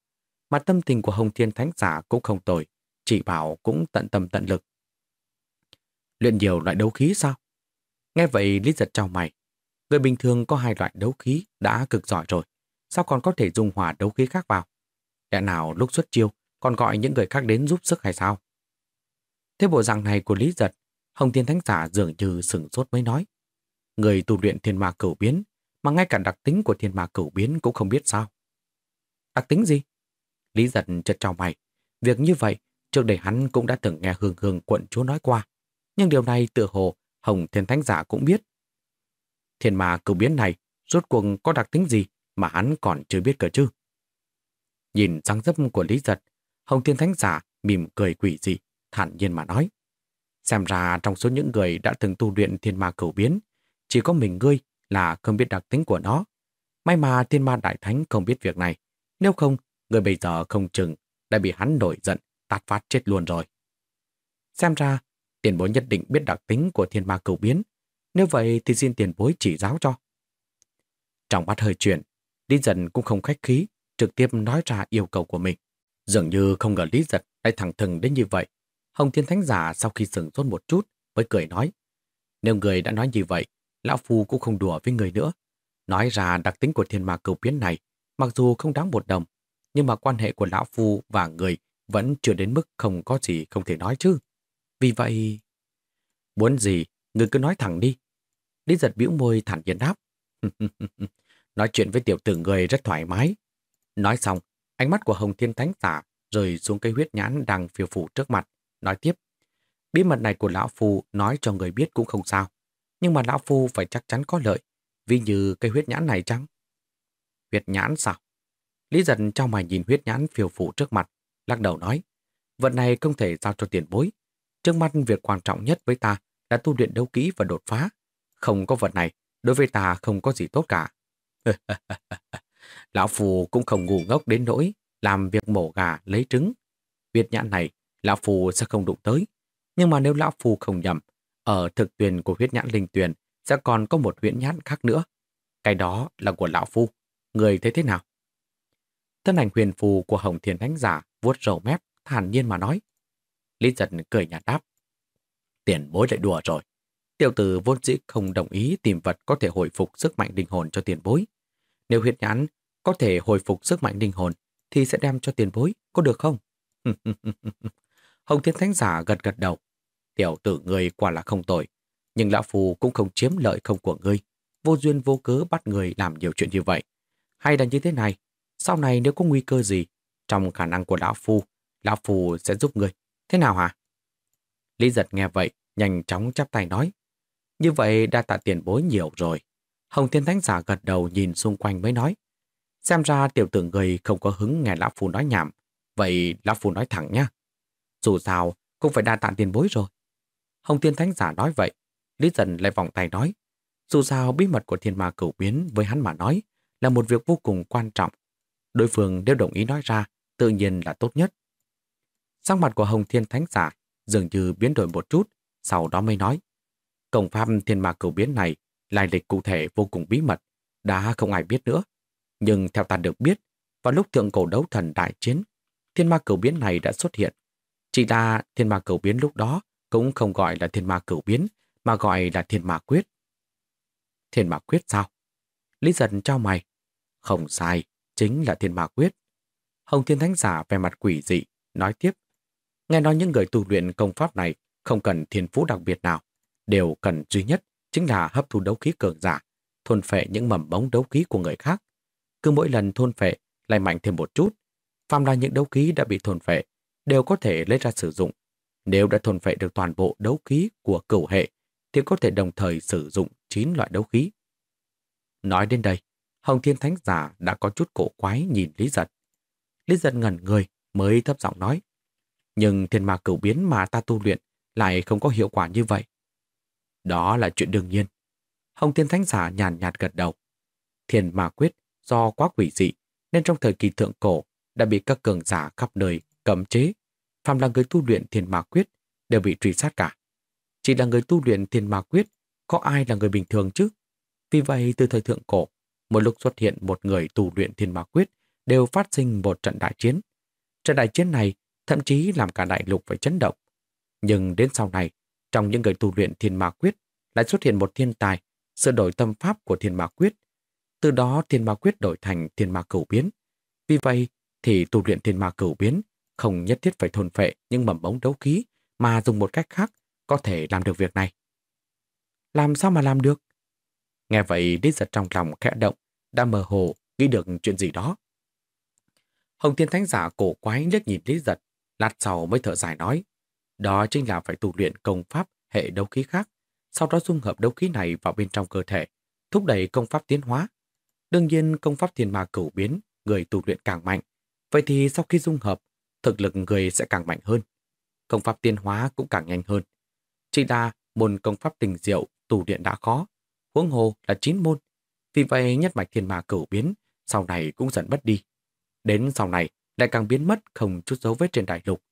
Mà tâm tình của Hồng Thiên Thánh Giả cũng không tồi, chỉ bảo cũng tận tâm tận lực. Luyện nhiều loại đấu khí sao? Nghe vậy Lý giật trao mày. Người bình thường có hai loại đấu khí đã cực giỏi rồi. Sao còn có thể dùng hòa đấu khí khác vào? Lẽ nào lúc xuất chiêu còn gọi những người khác đến giúp sức hay sao? Thế bộ dạng này của Lý Giật, Hồng Thiên Thánh Giả dường như sửng sốt mới nói. Người tu luyện thiên ma cửu biến, mà ngay cả đặc tính của thiên ma cửu biến cũng không biết sao. Đặc tính gì? Lý Giật chợt trào mày. Việc như vậy, trước đây hắn cũng đã từng nghe Hương Hương quận chúa nói qua. Nhưng điều này tự hồ Hồng Thiên Thánh Giả cũng biết. Thiên ma cửu biến này rốt cuộc có đặc tính gì mà hắn còn chưa biết cơ chứ? Nhìn răng dấp của Lý Giật, Hồng Thiên Thánh Giả mỉm cười quỷ dị, thản nhiên mà nói. Xem ra trong số những người đã từng tu luyện thiên ma cửu biến, chỉ có mình ngươi là không biết đặc tính của nó. May mà thiên ma đại thánh không biết việc này. Nếu không, người bây giờ không chừng đã bị hắn nổi giận, tạt phát chết luôn rồi. Xem ra, tiền bối nhất định biết đặc tính của thiên ma cửu biến. Nếu vậy thì xin tiền bối chỉ giáo cho. Trong bắt hơi chuyện, Lý Dần cũng không khách khí, trực tiếp nói ra yêu cầu của mình. Dường như không ngờ Lý Giật lại thẳng thừng đến như vậy. Hồng Thiên Thánh Giả sau khi sừng sốt một chút mới cười nói. Nếu người đã nói như vậy, Lão Phu cũng không đùa với người nữa. Nói ra đặc tính của thiên ma cầu biến này, mặc dù không đáng một đồng, nhưng mà quan hệ của Lão Phu và người vẫn chưa đến mức không có gì không thể nói chứ. Vì vậy... Muốn gì, người cứ nói thẳng đi. Lý giật bĩu môi thản nhiên đáp. (laughs) nói chuyện với tiểu tử người rất thoải mái. Nói xong, ánh mắt của Hồng Thiên Thánh Giả rời xuống cây huyết nhãn đang phiêu phủ trước mặt, nói tiếp. Bí mật này của Lão Phu nói cho người biết cũng không sao. Nhưng mà Lão Phu phải chắc chắn có lợi, vì như cây huyết nhãn này chăng? Huyết nhãn sao? Lý giật trong mày nhìn huyết nhãn phiêu phụ trước mặt, lắc đầu nói. Vật này không thể giao cho tiền bối. Trước mắt việc quan trọng nhất với ta là tu luyện đấu kỹ và đột phá. Không có vật này, đối với ta không có gì tốt cả. (laughs) Lão Phù cũng không ngu ngốc đến nỗi làm việc mổ gà lấy trứng. Huyết nhãn này, Lão Phù sẽ không đụng tới. Nhưng mà nếu Lão Phù không nhầm, ở thực tuyển của huyết nhãn linh tuyển sẽ còn có một huyết nhãn khác nữa. Cái đó là của lão phu. Người thấy thế nào? Thân ảnh huyền phù của Hồng Thiên Thánh Giả vuốt rầu mép, thản nhiên mà nói. Lý giật cười nhạt đáp. Tiền bối lại đùa rồi. Tiểu tử vốn dĩ không đồng ý tìm vật có thể hồi phục sức mạnh linh hồn cho tiền bối. Nếu huyết nhãn có thể hồi phục sức mạnh linh hồn thì sẽ đem cho tiền bối, có được không? (laughs) Hồng Thiên Thánh Giả gật gật đầu. Tiểu tử người quả là không tội, nhưng lão phù cũng không chiếm lợi không của ngươi. Vô duyên vô cớ bắt người làm nhiều chuyện như vậy. Hay là như thế này, sau này nếu có nguy cơ gì, trong khả năng của lão phu, lão phù sẽ giúp ngươi. Thế nào hả? Lý giật nghe vậy, nhanh chóng chắp tay nói. Như vậy đã tạ tiền bối nhiều rồi. Hồng Thiên Thánh Giả gật đầu nhìn xung quanh mới nói. Xem ra tiểu tử người không có hứng nghe Lão phù nói nhảm. Vậy Lão phù nói thẳng nhá. Dù sao, cũng phải đa tạ tiền bối rồi. Hồng Thiên Thánh Giả nói vậy. Lý dần lại vòng tay nói. Dù sao, bí mật của thiên ma cửu biến với hắn mà nói là một việc vô cùng quan trọng. Đối phương đều đồng ý nói ra, tự nhiên là tốt nhất. Sang mặt của Hồng Thiên Thánh Giả dường như biến đổi một chút, sau đó mới nói. Công pháp thiên ma cửu biến này, lai lịch cụ thể vô cùng bí mật, đã không ai biết nữa. Nhưng theo ta được biết, vào lúc thượng cổ đấu thần đại chiến, thiên ma cửu biến này đã xuất hiện. Chỉ là thiên ma cửu biến lúc đó cũng không gọi là thiên ma cửu biến, mà gọi là thiên ma quyết. Thiên ma quyết sao? Lý giật trao mày. Không sai, chính là thiên ma quyết. Hồng Thiên Thánh Giả về mặt quỷ dị, nói tiếp. Nghe nói những người tu luyện công pháp này không cần thiên phú đặc biệt nào, đều cần duy nhất chính là hấp thu đấu khí cường giả, thôn phệ những mầm bóng đấu khí của người khác. Cứ mỗi lần thôn phệ lại mạnh thêm một chút, phàm là những đấu khí đã bị thôn phệ đều có thể lấy ra sử dụng. Nếu đã thôn phệ được toàn bộ đấu khí của cửu hệ, thì có thể đồng thời sử dụng 9 loại đấu khí. Nói đến đây, Hồng Thiên Thánh Giả đã có chút cổ quái nhìn Lý Giật. Lý Giật ngẩn người mới thấp giọng nói. Nhưng thiên ma cửu biến mà ta tu luyện lại không có hiệu quả như vậy. Đó là chuyện đương nhiên. Hồng Thiên Thánh Giả nhàn nhạt gật đầu. Thiên ma quyết do quá quỷ dị nên trong thời kỳ thượng cổ đã bị các cường giả khắp nơi cấm chế. Phạm là người tu luyện thiền ma quyết đều bị truy sát cả. Chỉ là người tu luyện thiền ma quyết có ai là người bình thường chứ? Vì vậy từ thời thượng cổ, một lúc xuất hiện một người tu luyện thiền ma quyết đều phát sinh một trận đại chiến. Trận đại chiến này thậm chí làm cả đại lục phải chấn động. Nhưng đến sau này, trong những người tu luyện thiên ma quyết lại xuất hiện một thiên tài sửa đổi tâm pháp của thiên ma quyết. Từ đó thiên ma quyết đổi thành thiên ma cửu biến. Vì vậy thì tu luyện thiên ma cửu biến không nhất thiết phải thôn phệ những mầm bóng đấu khí mà dùng một cách khác có thể làm được việc này. Làm sao mà làm được? Nghe vậy Lý giật trong lòng khẽ động, đã mơ hồ nghĩ được chuyện gì đó. Hồng Thiên Thánh Giả cổ quái liếc nhìn Lý giật, lát sau mới thở dài nói. Đó chính là phải tu luyện công pháp hệ đấu khí khác, sau đó dung hợp đấu khí này vào bên trong cơ thể, thúc đẩy công pháp tiến hóa. Đương nhiên công pháp thiên ma cửu biến, người tu luyện càng mạnh. Vậy thì sau khi dung hợp, thực lực người sẽ càng mạnh hơn. Công pháp tiên hóa cũng càng nhanh hơn. Chỉ là môn công pháp tình diệu tù điện đã khó, huống hồ là chín môn. Vì vậy nhất mạch thiên ma cửu biến sau này cũng dần mất đi. Đến sau này lại càng biến mất không chút dấu vết trên đại lục.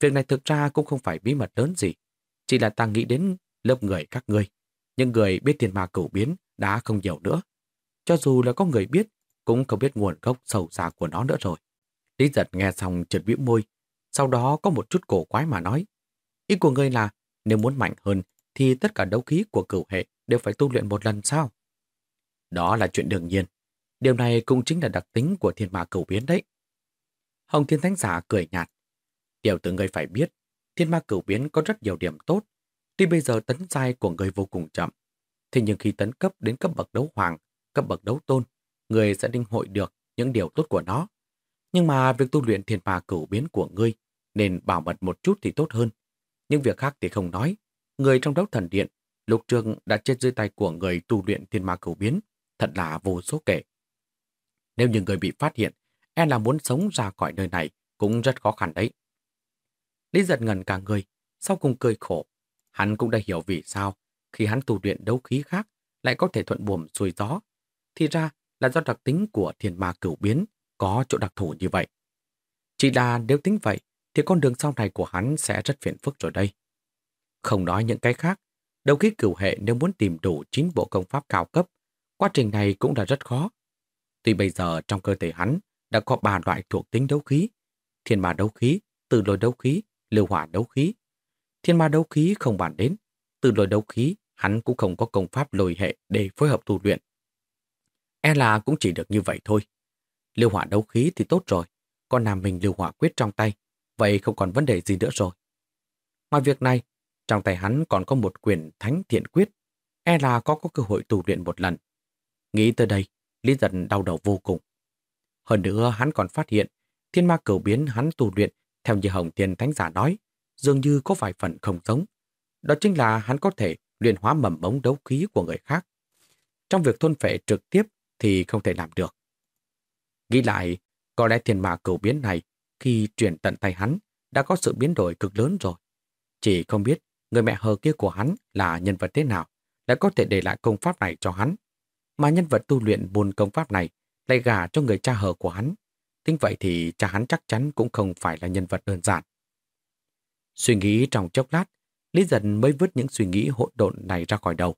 Việc này thực ra cũng không phải bí mật lớn gì. Chỉ là ta nghĩ đến lớp người các ngươi. Nhưng người biết thiên ma cửu biến đã không nhiều nữa. Cho dù là có người biết, cũng không biết nguồn gốc sâu xa của nó nữa rồi. Lý giật nghe xong trượt bĩu môi, sau đó có một chút cổ quái mà nói. Ý của ngươi là, nếu muốn mạnh hơn, thì tất cả đấu khí của cửu hệ đều phải tu luyện một lần sao? Đó là chuyện đương nhiên. Điều này cũng chính là đặc tính của thiên ma cửu biến đấy. Hồng Thiên Thánh Giả cười nhạt. Điều từ người phải biết, thiên ma cửu biến có rất nhiều điểm tốt. Tuy bây giờ tấn giai của người vô cùng chậm, thế nhưng khi tấn cấp đến cấp bậc đấu hoàng, cấp bậc đấu tôn, người sẽ đinh hội được những điều tốt của nó. Nhưng mà việc tu luyện thiên ma cửu biến của ngươi nên bảo mật một chút thì tốt hơn. những việc khác thì không nói. Người trong đấu thần điện, lục trường đã chết dưới tay của người tu luyện thiên ma cửu biến, thật là vô số kể. Nếu như người bị phát hiện, e là muốn sống ra khỏi nơi này cũng rất khó khăn đấy. Lý giật ngần cả người, sau cùng cười khổ. Hắn cũng đã hiểu vì sao khi hắn tu luyện đấu khí khác lại có thể thuận buồm xuôi gió. Thì ra là do đặc tính của thiên ma cửu biến có chỗ đặc thù như vậy. Chỉ là nếu tính vậy thì con đường sau này của hắn sẽ rất phiền phức rồi đây. Không nói những cái khác, đấu khí cửu hệ nếu muốn tìm đủ 9 bộ công pháp cao cấp, Quá trình này cũng là rất khó. Tuy bây giờ trong cơ thể hắn đã có ba loại thuộc tính đấu khí, thiên ma đấu khí, từ lôi đấu khí, lưu hỏa đấu khí. Thiên ma đấu khí không bàn đến, từ lôi đấu khí hắn cũng không có công pháp lôi hệ để phối hợp tu luyện. E là cũng chỉ được như vậy thôi. Lưu hỏa đấu khí thì tốt rồi, con nam mình lưu hỏa quyết trong tay, vậy không còn vấn đề gì nữa rồi. Ngoài việc này, trong tay hắn còn có một quyền thánh thiện quyết, e là có có cơ hội tu luyện một lần. Nghĩ tới đây, Lý Giật đau đầu vô cùng. Hơn nữa hắn còn phát hiện thiên ma cửu biến hắn tu luyện theo như Hồng Thiên Thánh Giả nói, dường như có vài phần không giống. Đó chính là hắn có thể luyện hóa mầm bóng đấu khí của người khác. Trong việc thôn phệ trực tiếp thì không thể làm được. Nghĩ lại, có lẽ thiên ma cửu biến này khi chuyển tận tay hắn đã có sự biến đổi cực lớn rồi. Chỉ không biết người mẹ hờ kia của hắn là nhân vật thế nào đã có thể để lại công pháp này cho hắn. Mà nhân vật tu luyện buồn công pháp này lại gả cho người cha hờ của hắn. Tính vậy thì cha hắn chắc chắn cũng không phải là nhân vật đơn giản. Suy nghĩ trong chốc lát, Lý Dần mới vứt những suy nghĩ hỗn độn này ra khỏi đầu.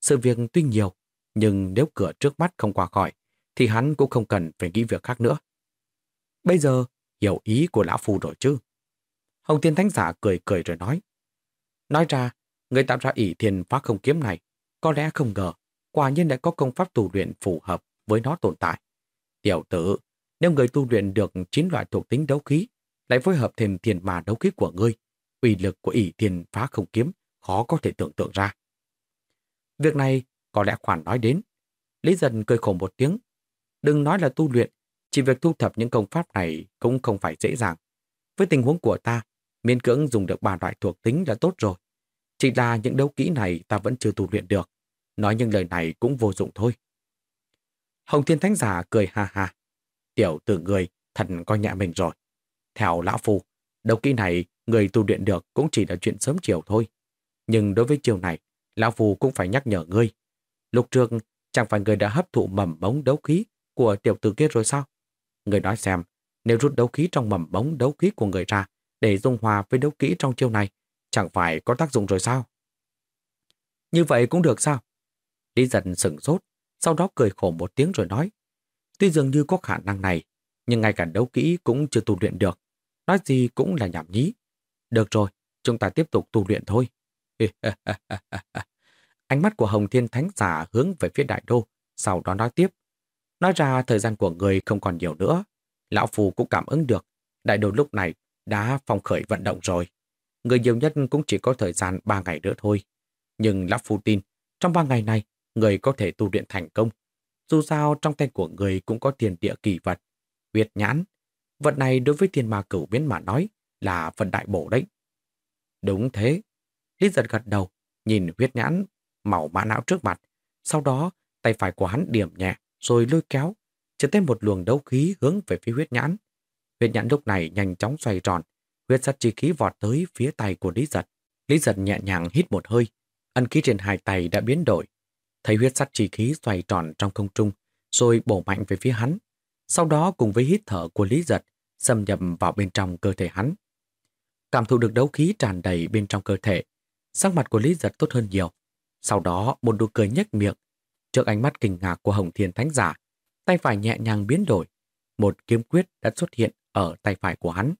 Sự việc tuy nhiều, nhưng nếu cửa trước mắt không qua khỏi, thì hắn cũng không cần phải nghĩ việc khác nữa. Bây giờ, hiểu ý của lão phù rồi chứ? Hồng Thiên Thánh Giả cười cười rồi nói. Nói ra, người tạo ra ỷ thiên phá không kiếm này, có lẽ không ngờ, quả nhiên lại có công pháp tu luyện phù hợp với nó tồn tại. Tiểu tử, nếu người tu luyện được 9 loại thuộc tính đấu khí, lại phối hợp thêm thiền mà đấu khí của ngươi, uy lực của ỷ thiên phá không kiếm khó có thể tưởng tượng ra. Việc này có lẽ khoản nói đến. Lý dần cười khổ một tiếng. Đừng nói là tu luyện, chỉ việc thu thập những công pháp này cũng không phải dễ dàng. Với tình huống của ta, miên cưỡng dùng được ba loại thuộc tính là tốt rồi. Chỉ là những đấu kỹ này ta vẫn chưa tu luyện được. Nói những lời này cũng vô dụng thôi. Hồng Thiên Thánh Giả cười ha ha. Tiểu tử người thật coi nhẹ mình rồi. Theo Lão Phu, đấu kỹ này người tu luyện được cũng chỉ là chuyện sớm chiều thôi. Nhưng đối với chiều này, Lão Phu cũng phải nhắc nhở ngươi. Lúc trước, chẳng phải người đã hấp thụ mầm bóng đấu khí của tiểu tử kia rồi sao? Người nói xem, nếu rút đấu khí trong mầm bóng đấu khí của người ra để dung hòa với đấu kỹ trong chiêu này, chẳng phải có tác dụng rồi sao? Như vậy cũng được sao? Lý giật sửng sốt, sau đó cười khổ một tiếng rồi nói. Tuy dường như có khả năng này, nhưng ngay cả đấu kỹ cũng chưa tu luyện được. Nói gì cũng là nhảm nhí. Được rồi, chúng ta tiếp tục tu luyện thôi. (laughs) Ánh mắt của Hồng Thiên Thánh Giả hướng về phía đại đô, sau đó nói tiếp. Nói ra thời gian của người không còn nhiều nữa. Lão Phù cũng cảm ứng được. Đại đồ lúc này đã phong khởi vận động rồi. Người nhiều nhất cũng chỉ có thời gian 3 ngày nữa thôi. Nhưng Lão Phu tin, trong 3 ngày này, người có thể tu luyện thành công. Dù sao trong tay của người cũng có tiền địa kỳ vật. Huyết nhãn. Vật này đối với thiên ma cửu biến mà nói là phần đại bổ đấy. Đúng thế. Lý giật gật đầu, nhìn huyết nhãn màu mã não trước mặt. Sau đó, tay phải của hắn điểm nhẹ, rồi lôi kéo, trở thêm một luồng đấu khí hướng về phía huyết nhãn. Huyết nhãn lúc này nhanh chóng xoay tròn, huyết sắt chi khí vọt tới phía tay của Lý Giật. Lý Giật nhẹ nhàng hít một hơi, ân khí trên hai tay đã biến đổi. Thấy huyết sắt chi khí xoay tròn trong không trung, rồi bổ mạnh về phía hắn. Sau đó cùng với hít thở của Lý Giật, xâm nhập vào bên trong cơ thể hắn. Cảm thụ được đấu khí tràn đầy bên trong cơ thể, sắc mặt của Lý Giật tốt hơn nhiều. Sau đó một nụ cười nhếch miệng. Trước ánh mắt kinh ngạc của Hồng Thiên Thánh Giả, tay phải nhẹ nhàng biến đổi. Một kiếm quyết đã xuất hiện ở tay phải của hắn.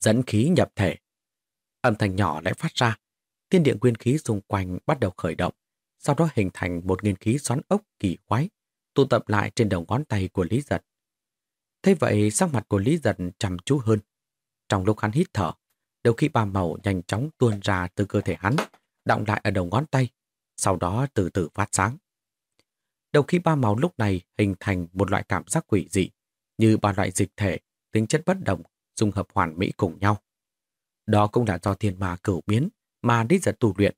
Dẫn khí nhập thể. Âm thanh nhỏ lại phát ra. Tiên điện nguyên khí xung quanh bắt đầu khởi động. Sau đó hình thành một nguyên khí xoắn ốc kỳ quái, tụ tập lại trên đầu ngón tay của Lý Giật. Thế vậy sắc mặt của Lý Giật chăm chú hơn. Trong lúc hắn hít thở, đầu khí ba màu nhanh chóng tuôn ra từ cơ thể hắn, động lại ở đầu ngón tay, sau đó từ từ phát sáng. Đầu khí ba màu lúc này hình thành một loại cảm giác quỷ dị, như ba loại dịch thể, tính chất bất đồng, dung hợp hoàn mỹ cùng nhau. Đó cũng là do thiên ma cửu biến mà đích giật tu luyện.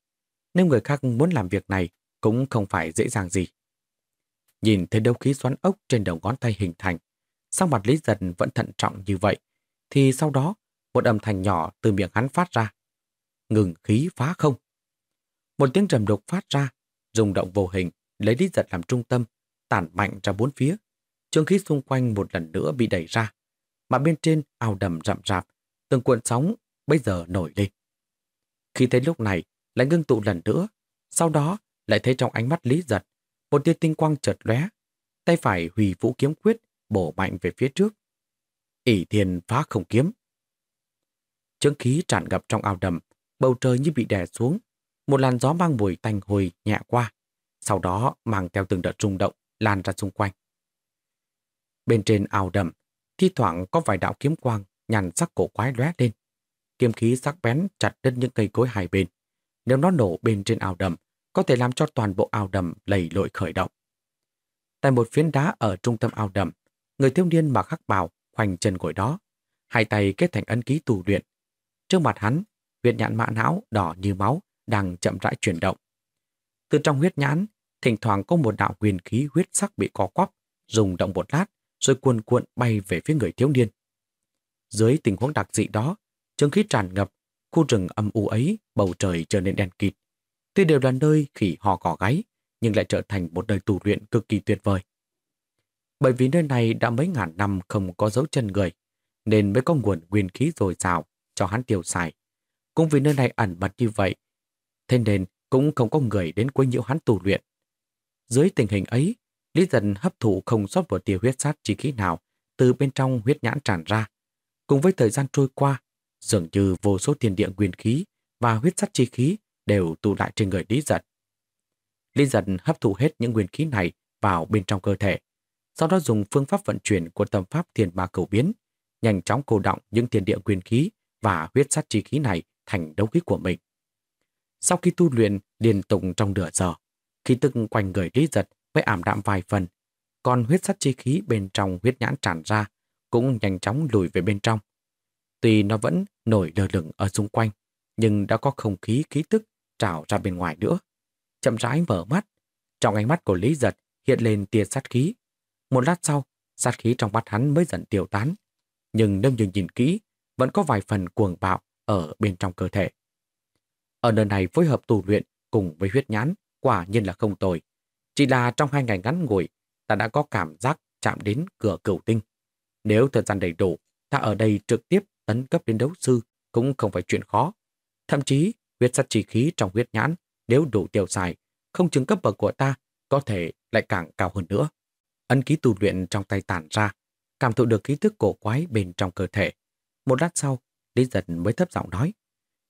Nếu người khác muốn làm việc này cũng không phải dễ dàng gì. Nhìn thấy đấu khí xoắn ốc trên đầu ngón tay hình thành, sau mặt Lý Giật vẫn thận trọng như vậy, thì sau đó một âm thanh nhỏ từ miệng hắn phát ra. Ngừng khí phá không. Một tiếng trầm đục phát ra, rung động vô hình, lấy Lý Giật làm trung tâm, tản mạnh ra bốn phía. Trường khí xung quanh một lần nữa bị đẩy ra, mà bên trên ao đầm rậm rạp, từng cuộn sóng bây giờ nổi lên. Khi thấy lúc này, lại ngưng tụ lần nữa, sau đó lại thấy trong ánh mắt Lý Giật, một tia tinh quang chợt lóe, tay phải hủy vũ kiếm quyết bổ mạnh về phía trước. ỷ thiền phá không kiếm. Chứng khí tràn ngập trong ao đầm, bầu trời như bị đè xuống, một làn gió mang mùi tanh hôi nhẹ qua, sau đó mang theo từng đợt rung động lan ra xung quanh. Bên trên ao đầm, thi thoảng có vài đạo kiếm quang nhằn sắc cổ quái lóe lên. Kiếm khí sắc bén chặt đứt những cây cối hai bên. Nếu nó nổ bên trên ao đầm, có thể làm cho toàn bộ ao đầm lầy lội khởi động. Tại một phiến đá ở trung tâm ao đầm, người thiếu niên mặc khắc bào khoanh chân ngồi đó, hai tay kết thành ấn ký tù luyện. Trước mặt hắn, huyết nhãn mã não đỏ như máu đang chậm rãi chuyển động. Từ trong huyết nhãn, thỉnh thoảng có một đạo huyền khí huyết sắc bị co quắp, dùng động một lát, rồi cuồn cuộn bay về phía người thiếu niên. Dưới tình huống đặc dị đó, chứng khí tràn ngập, khu rừng âm u ấy, bầu trời trở nên đen kịt. Tuy đều là nơi khỉ hò cỏ gáy, nhưng lại trở thành một nơi tù luyện cực kỳ tuyệt vời. Bởi vì nơi này đã mấy ngàn năm không có dấu chân người, nên mới có nguồn nguyên khí dồi dào cho hắn tiêu xài. Cũng vì nơi này ẩn mật như vậy, thế nên cũng không có người đến quấy nhiễu hắn tù luyện. Dưới tình hình ấy, Lý Dân hấp thụ không sót một tia huyết sát chi khí nào từ bên trong huyết nhãn tràn ra. Cùng với thời gian trôi qua, dường như vô số tiền địa nguyên khí và huyết sát chi khí đều tụ lại trên người Lý Dân. Lý Dân hấp thụ hết những nguyên khí này vào bên trong cơ thể, sau đó dùng phương pháp vận chuyển của tâm pháp thiền ma cầu biến, nhanh chóng cô động những tiền địa nguyên khí và huyết sát chi khí này thành đấu khí của mình. Sau khi tu luyện liên tục trong nửa giờ, khí tức quanh người Lý Giật mới ảm đạm vài phần, còn huyết sắt chi khí bên trong huyết nhãn tràn ra cũng nhanh chóng lùi về bên trong. Tuy nó vẫn nổi lờ lửng ở xung quanh, nhưng đã có không khí khí tức trào ra bên ngoài nữa. Chậm rãi mở mắt, trong ánh mắt của Lý Giật hiện lên tia sát khí. Một lát sau, sát khí trong mắt hắn mới dần tiêu tán. Nhưng nếu như nhìn kỹ, vẫn có vài phần cuồng bạo ở bên trong cơ thể. Ở nơi này phối hợp tù luyện cùng với huyết nhãn quả nhiên là không tồi. Chỉ là trong hai ngày ngắn ngủi, ta đã có cảm giác chạm đến cửa cửu tinh. Nếu thời gian đầy đủ, ta ở đây trực tiếp tấn cấp đến đấu sư cũng không phải chuyện khó. Thậm chí, huyết sắt chi khí trong huyết nhãn nếu đủ tiêu xài, không chứng cấp bậc của ta có thể lại càng cao hơn nữa. Ấn ký tu luyện trong tay tản ra, cảm thụ được ký thức cổ quái bên trong cơ thể. Một lát sau, Lý Giật mới thấp giọng nói.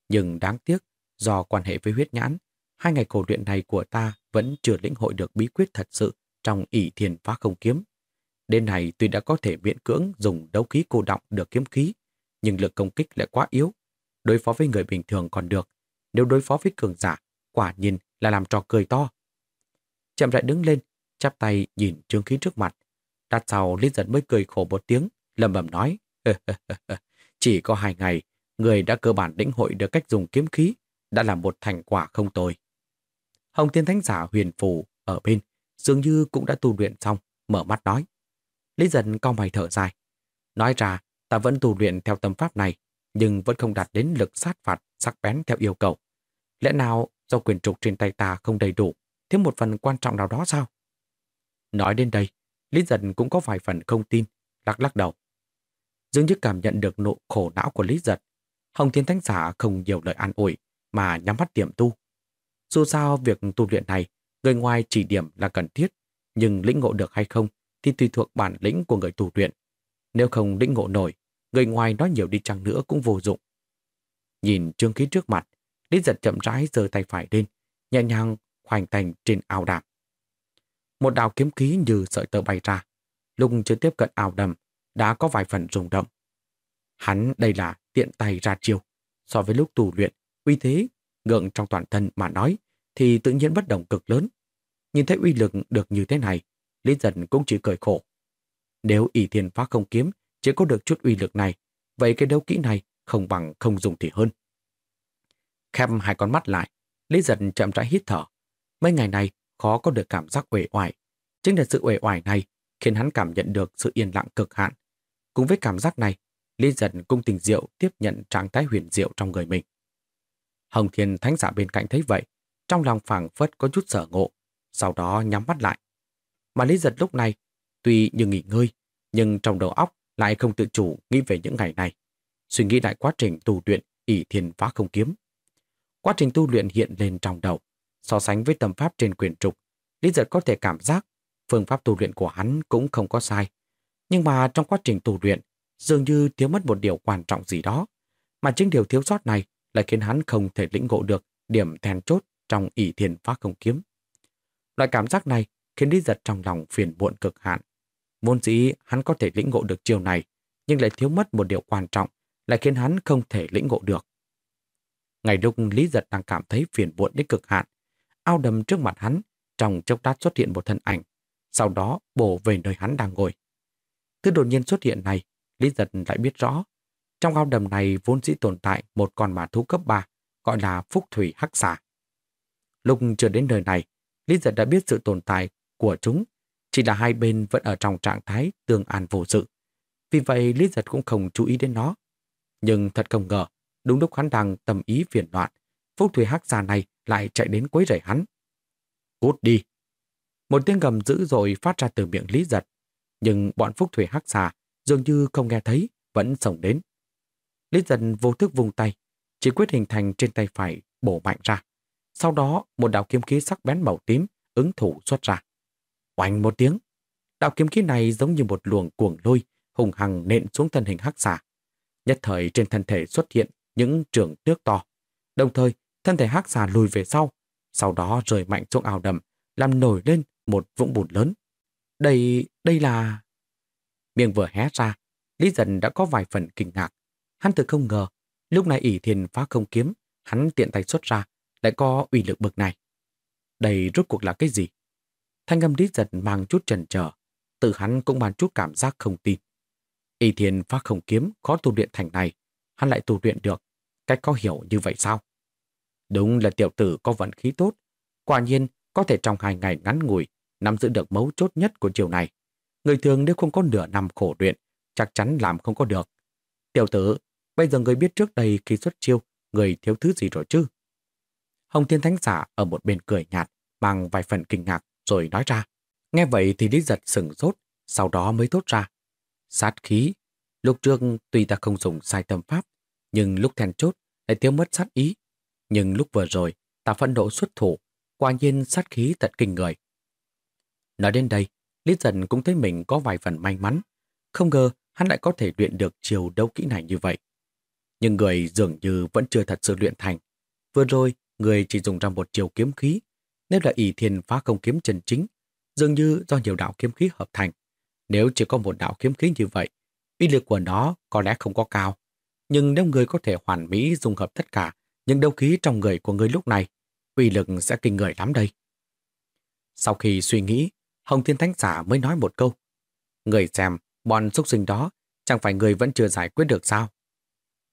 Nhưng đáng tiếc, do quan hệ với huyết nhãn, hai ngày cổ luyện này của ta vẫn chưa lĩnh hội được bí quyết thật sự trong ỷ thiền phá không kiếm. Đến này tuy đã có thể miễn cưỡng dùng đấu khí cô động được kiếm khí, nhưng lực công kích lại quá yếu. Đối phó với người bình thường còn được, nếu đối phó với cường giả, quả nhiên là làm trò cười to. Chậm rãi đứng lên, chắp tay nhìn trương khí trước mặt. Đặt sau Lý Dân mới cười khổ một tiếng, lầm bầm nói. (laughs) Chỉ có hai ngày, người đã cơ bản lĩnh hội được cách dùng kiếm khí, đã là một thành quả không tồi. Hồng Thiên Thánh Giả huyền Phủ ở bên, dường như cũng đã tu luyện xong, mở mắt nói. Lý dần cao mày thở dài. Nói ra, ta vẫn tu luyện theo tâm pháp này, nhưng vẫn không đạt đến lực sát phạt sắc bén theo yêu cầu. Lẽ nào do quyền trục trên tay ta không đầy đủ, thiếu một phần quan trọng nào đó sao? Nói đến đây, Lý Giật cũng có vài phần không tin, lắc lắc đầu. Dường như cảm nhận được nộ khổ não của Lý Giật, Hồng Thiên Thánh Giả không nhiều lời an ủi, mà nhắm mắt điểm tu. Dù sao việc tu luyện này, người ngoài chỉ điểm là cần thiết, nhưng lĩnh ngộ được hay không thì tùy thuộc bản lĩnh của người tu luyện. Nếu không lĩnh ngộ nổi, người ngoài nói nhiều đi chăng nữa cũng vô dụng. Nhìn trương khí trước mặt, Lý giật chậm rãi giơ tay phải lên, nhẹ nhàng khoanh thành trên ao đàm. Một đạo kiếm khí như sợi tơ bay ra, lúc chưa tiếp cận ao đầm, đã có vài phần rung động. Hắn đây là tiện tay ra chiêu, so với lúc tù luyện, uy thế ngượng trong toàn thân mà nói thì tự nhiên bất động cực lớn. Nhìn thấy uy lực được như thế này, Lý Dân cũng chỉ cười khổ. Nếu ỷ thiên phá không kiếm chỉ có được chút uy lực này, vậy cái đấu kỹ này không bằng không dùng thì hơn. Khép hai con mắt lại, Lý Dân chậm rãi hít thở. Mấy ngày này khó có được cảm giác uể oải. Chính là sự uể oải này khiến hắn cảm nhận được sự yên lặng cực hạn. Cùng với cảm giác này, Lý Dân cung tình diệu tiếp nhận trạng thái huyền diệu trong người mình. Hồng Thiên Thánh giả bên cạnh thấy vậy, trong lòng phảng phất có chút sở ngộ, sau đó nhắm mắt lại. Mà Lý Giật lúc này, tuy như nghỉ ngơi, nhưng trong đầu óc lại không tự chủ nghĩ về những ngày này. Suy nghĩ lại quá trình tu luyện ỷ thiên phá không kiếm. Quá trình tu luyện hiện lên trong đầu, so sánh với tâm pháp trên quyền trục, Lý giật có thể cảm giác phương pháp tu luyện của hắn cũng không có sai. Nhưng mà trong quá trình tu luyện, dường như thiếu mất một điều quan trọng gì đó. Mà chính điều thiếu sót này lại khiến hắn không thể lĩnh ngộ được điểm then chốt trong ỷ thiền phá không kiếm. Loại cảm giác này khiến Lý Giật trong lòng phiền muộn cực hạn. Vốn dĩ hắn có thể lĩnh ngộ được chiều này, nhưng lại thiếu mất một điều quan trọng, lại khiến hắn không thể lĩnh ngộ được. Ngày lúc Lý Giật đang cảm thấy phiền muộn đến cực hạn, ao đầm trước mặt hắn, trong chốc lát xuất hiện một thân ảnh, sau đó bổ về nơi hắn đang ngồi. Thứ đột nhiên xuất hiện này, Lý Giật lại biết rõ, trong ao đầm này vốn dĩ tồn tại một con mà thú cấp 3, gọi là Phúc Thủy Hắc Xà. Lúc chưa đến nơi này, Lý Giật đã biết sự tồn tại của chúng, chỉ là hai bên vẫn ở trong trạng thái tương an vô sự. Vì vậy Lý Giật cũng không chú ý đến nó. Nhưng thật không ngờ, đúng lúc hắn đang tâm ý phiền loạn, Phúc Thủy Hắc Xà này lại chạy đến quấy rầy hắn. Cút đi! Một tiếng gầm dữ dội phát ra từ miệng Lý Giật, nhưng bọn Phúc Thủy Hắc Xà dường như không nghe thấy, vẫn sổng đến. Lý Dần vô thức vùng tay, chỉ quyết hình thành trên tay phải bổ mạnh ra. Sau đó, một đạo kiếm khí sắc bén màu tím ứng thủ xuất ra. Oanh một tiếng, đạo kiếm khí này giống như một luồng cuồng lôi hùng hằng nện xuống thân hình hắc xà. Nhất thời trên thân thể xuất hiện những trường nước to. Đồng thời, thân thể hắc xà lùi về sau, sau đó rời mạnh xuống ao đầm, làm nổi lên một vũng bùn lớn. Đây, đây là... Miệng vừa hé ra, Lý Dần đã có vài phần kinh ngạc. Hắn thực không ngờ, lúc này ỷ thiền phá không kiếm, hắn tiện tay xuất ra, lại có uy lực bực này. Đây rốt cuộc là cái gì? Thanh âm đi Giật mang chút trần trở, tự hắn cũng mang chút cảm giác không tin. Y thiền phá không kiếm khó tu luyện thành này, hắn lại tu luyện được. Cách có hiểu như vậy sao? Đúng là tiểu tử có vận khí tốt. Quả nhiên, có thể trong hai ngày ngắn ngủi, nắm giữ được mấu chốt nhất của chiều này. Người thường nếu không có nửa năm khổ luyện, chắc chắn làm không có được. Tiểu tử, bây giờ người biết trước đây khi xuất chiêu, người thiếu thứ gì rồi chứ? Hồng Thiên Thánh Giả ở một bên cười nhạt, bằng vài phần kinh ngạc, rồi nói ra. Nghe vậy thì Lý Giật sừng sốt, sau đó mới thốt ra. Sát khí. Lúc trước tuy ta không dùng sai tâm pháp, nhưng lúc then chốt lại thiếu mất sát ý. Nhưng lúc vừa rồi, ta phẫn nộ xuất thủ, quả nhiên sát khí tận kinh người. Nói đến đây, Lý Dần cũng thấy mình có vài phần may mắn. Không ngờ hắn lại có thể luyện được chiều đấu kỹ này như vậy. Nhưng người dường như vẫn chưa thật sự luyện thành. Vừa rồi, người chỉ dùng ra một chiều kiếm khí. Nếu là ỷ thiên phá công kiếm chân chính, dường như do nhiều đạo kiếm khí hợp thành. Nếu chỉ có một đạo kiếm khí như vậy, uy lực của nó có lẽ không có cao. Nhưng nếu người có thể hoàn mỹ dung hợp tất cả những đấu khí trong người của người lúc này, uy lực sẽ kinh người lắm đây. Sau khi suy nghĩ, Hồng Thiên Thánh Giả mới nói một câu. Người xem, bọn xúc sinh đó, chẳng phải người vẫn chưa giải quyết được sao?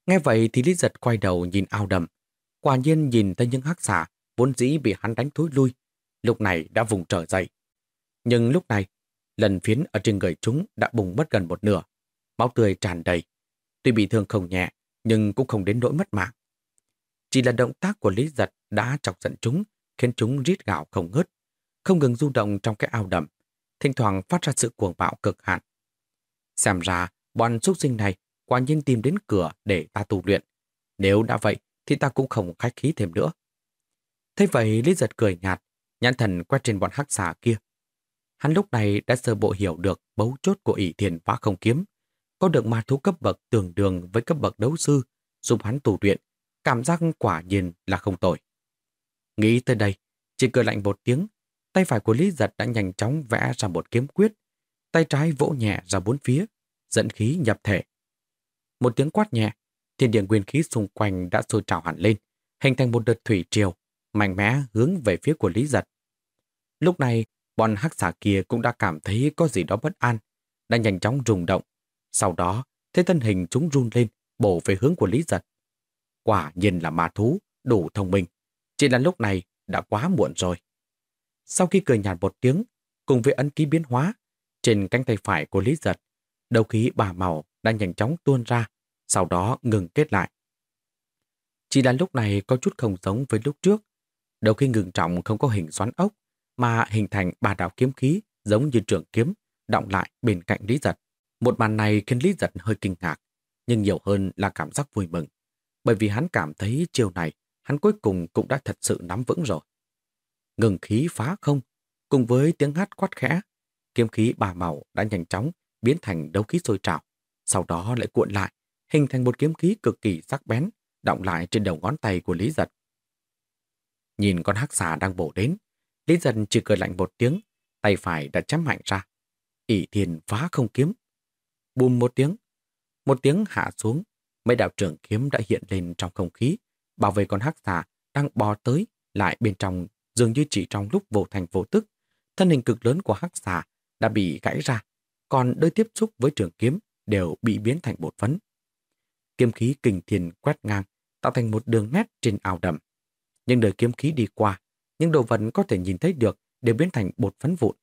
Nghe vậy thì Lý Giật quay đầu nhìn ao đầm. Quả nhiên nhìn thấy những hắc xà vốn dĩ bị hắn đánh thối lui, lúc này đã vùng trở dậy. Nhưng lúc này, lần phiến ở trên người chúng đã bùng mất gần một nửa. Máu tươi tràn đầy. Tuy bị thương không nhẹ, nhưng cũng không đến nỗi mất mạng. Chỉ là động tác của Lý Giật đã chọc giận chúng, khiến chúng rít gạo không ngớt, không ngừng du động trong cái ao đầm, thỉnh thoảng phát ra sự cuồng bạo cực hạn. Xem ra, bọn súc sinh này quả nhiên tìm đến cửa để ta tu luyện. Nếu đã vậy, thì ta cũng không khách khí thêm nữa. Thế vậy, Lý Giật cười nhạt, nhãn thần quét trên bọn hắc xà kia. Hắn lúc này đã sơ bộ hiểu được bấu chốt của ỷ thiền phá không kiếm, có được ma thú cấp bậc tương đương với cấp bậc đấu sư, giúp hắn tu luyện, cảm giác quả nhiên là không tồi. Nghĩ tới đây, chỉ cười lạnh một tiếng, tay phải của Lý Giật đã nhanh chóng vẽ ra một kiếm quyết, tay trái vỗ nhẹ ra bốn phía, dẫn khí nhập thể. Một tiếng quát nhẹ, thiên địa nguyên khí xung quanh đã sôi trào hẳn lên, hình thành một đợt thủy triều, mạnh mẽ hướng về phía của Lý Giật. Lúc này, bọn hắc xà kia cũng đã cảm thấy có gì đó bất an, đã nhanh chóng rung động. Sau đó, thấy thân hình chúng run lên, bổ về hướng của Lý Giật. Quả nhiên là ma thú, đủ thông minh. Chỉ là lúc này đã quá muộn rồi. Sau khi cười nhạt một tiếng, cùng với ấn ký biến hóa, trên cánh tay phải của Lý Giật, đầu khí bà màu đã nhanh chóng tuôn ra, sau đó ngừng kết lại. Chỉ là lúc này có chút không giống với lúc trước. Đầu khi ngừng trọng không có hình xoắn ốc, mà hình thành ba đạo kiếm khí giống như trường kiếm, động lại bên cạnh Lý Giật. Một màn này khiến Lý Giật hơi kinh ngạc, nhưng nhiều hơn là cảm giác vui mừng. Bởi vì hắn cảm thấy chiều này, hắn cuối cùng cũng đã thật sự nắm vững rồi. Ngừng khí phá không, Cùng với tiếng hát quát khẽ, kiếm khí bà màu đã nhanh chóng biến thành đấu khí sôi trào, sau đó lại cuộn lại, hình thành một kiếm khí cực kỳ sắc bén, động lại trên đầu ngón tay của Lý Giật. Nhìn con hắc xà đang bổ đến, Lý Giật chỉ cười lạnh một tiếng, tay phải đã chém mạnh ra. ỷ thiền phá không kiếm. Bùm một tiếng, một tiếng hạ xuống, mấy đạo trưởng kiếm đã hiện lên trong không khí, bảo vệ con hắc xà đang bò tới lại bên trong dường như chỉ trong lúc vô thành vô tức. Thân hình cực lớn của hắc xà đã bị gãy ra, còn đôi tiếp xúc với trường kiếm đều bị biến thành bột phấn. Kiếm khí kình thiền quét ngang, tạo thành một đường nét trên ao đầm. Nhưng đời kiếm khí đi qua, những đồ vật có thể nhìn thấy được đều biến thành bột phấn vụn.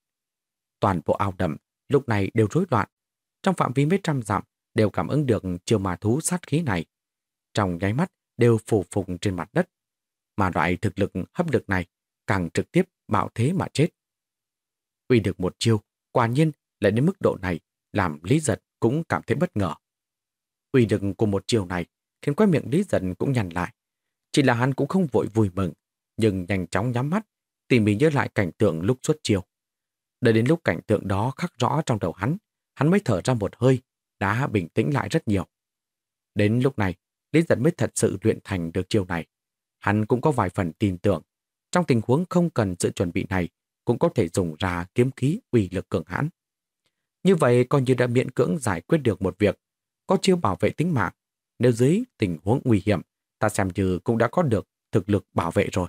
Toàn bộ ao đầm lúc này đều rối loạn. Trong phạm vi mấy trăm dặm đều cảm ứng được chiều mà thú sát khí này. Trong nháy mắt đều phủ phục trên mặt đất. Mà loại thực lực hấp lực này càng trực tiếp bạo thế mà chết. Uy được một chiêu, quả nhiên lại đến mức độ này, làm Lý Giật cũng cảm thấy bất ngờ. Uy lực của một chiều này khiến quay miệng Lý Giật cũng nhằn lại. Chỉ là hắn cũng không vội vui mừng, nhưng nhanh chóng nhắm mắt, tìm mỉ nhớ lại cảnh tượng lúc xuất chiều. Đợi đến lúc cảnh tượng đó khắc rõ trong đầu hắn, hắn mới thở ra một hơi, đã bình tĩnh lại rất nhiều. Đến lúc này, Lý Giật mới thật sự luyện thành được chiều này. Hắn cũng có vài phần tin tưởng. Trong tình huống không cần sự chuẩn bị này, cũng có thể dùng ra kiếm khí uy lực cường hãn. Như vậy coi như đã miễn cưỡng giải quyết được một việc, có chiêu bảo vệ tính mạng. Nếu dưới tình huống nguy hiểm, ta xem như cũng đã có được thực lực bảo vệ rồi.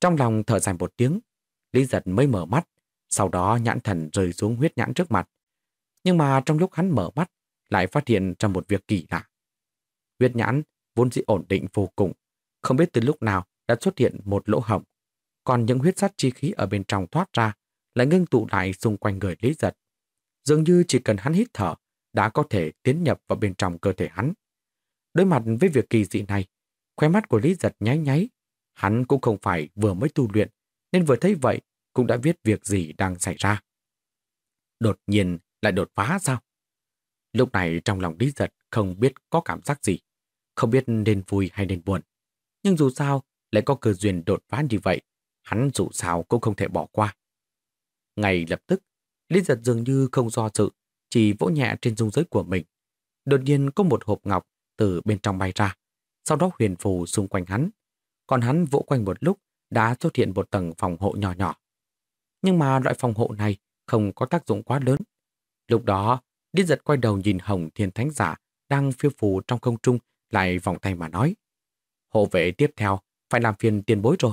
Trong lòng thở dài một tiếng, Lý giật mới mở mắt, sau đó nhãn thần rơi xuống huyết nhãn trước mặt. Nhưng mà trong lúc hắn mở mắt, lại phát hiện ra một việc kỳ lạ. Huyết nhãn vốn dĩ ổn định vô cùng, không biết từ lúc nào đã xuất hiện một lỗ hổng. Còn những huyết sắt chi khí ở bên trong thoát ra lại ngưng tụ lại xung quanh người Lý Giật. Dường như chỉ cần hắn hít thở đã có thể tiến nhập vào bên trong cơ thể hắn. Đối mặt với việc kỳ dị này, khóe mắt của Lý Giật nháy nháy. Hắn cũng không phải vừa mới tu luyện, nên vừa thấy vậy cũng đã biết việc gì đang xảy ra. Đột nhiên lại đột phá sao? Lúc này trong lòng Lý Giật không biết có cảm giác gì, không biết nên vui hay nên buồn. Nhưng dù sao, lại có cơ duyên đột phá như vậy, hắn dù sao cũng không thể bỏ qua. Ngay lập tức, Lý Giật dường như không do dự, chỉ vỗ nhẹ trên dung giới của mình. Đột nhiên có một hộp ngọc từ bên trong bay ra, sau đó huyền phù xung quanh hắn. Còn hắn vỗ quanh một lúc đã xuất hiện một tầng phòng hộ nhỏ nhỏ. Nhưng mà loại phòng hộ này không có tác dụng quá lớn. Lúc đó, Lý Giật quay đầu nhìn Hồng Thiên Thánh Giả đang phiêu phù trong không trung lại vòng tay mà nói. Hộ vệ tiếp theo phải làm phiền tiền bối rồi.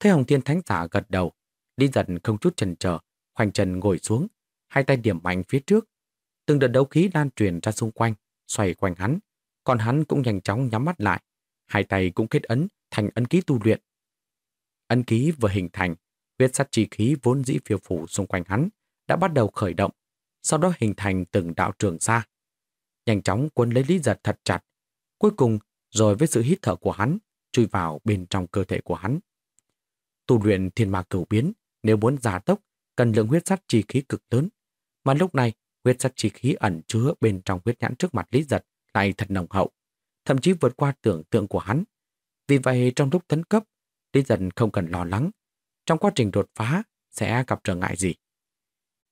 Thấy Hồng Thiên Thánh Giả gật đầu, Lý Giật không chút chần chờ, khoanh chân ngồi xuống, hai tay điểm mạnh phía trước. Từng đợt đấu khí lan truyền ra xung quanh, xoay quanh hắn, còn hắn cũng nhanh chóng nhắm mắt lại. Hai tay cũng kết ấn thành ấn ký tu luyện. Ấn ký vừa hình thành, huyết sắt chi khí vốn dĩ phiêu phủ xung quanh hắn đã bắt đầu khởi động, sau đó hình thành từng đạo trường xa. Nhanh chóng quân lấy lý giật thật chặt. Cuối cùng, rồi với sự hít thở của hắn, chui vào bên trong cơ thể của hắn. Tu luyện thiên ma cửu biến, nếu muốn giả tốc, cần lượng huyết sắt chi khí cực lớn. Mà lúc này, huyết sắt chi khí ẩn chứa bên trong huyết nhãn trước mặt Lý Giật lại thật nồng hậu, thậm chí vượt qua tưởng tượng của hắn. Vì vậy trong lúc tấn cấp, Lý Giật không cần lo lắng. Trong quá trình đột phá sẽ gặp trở ngại gì.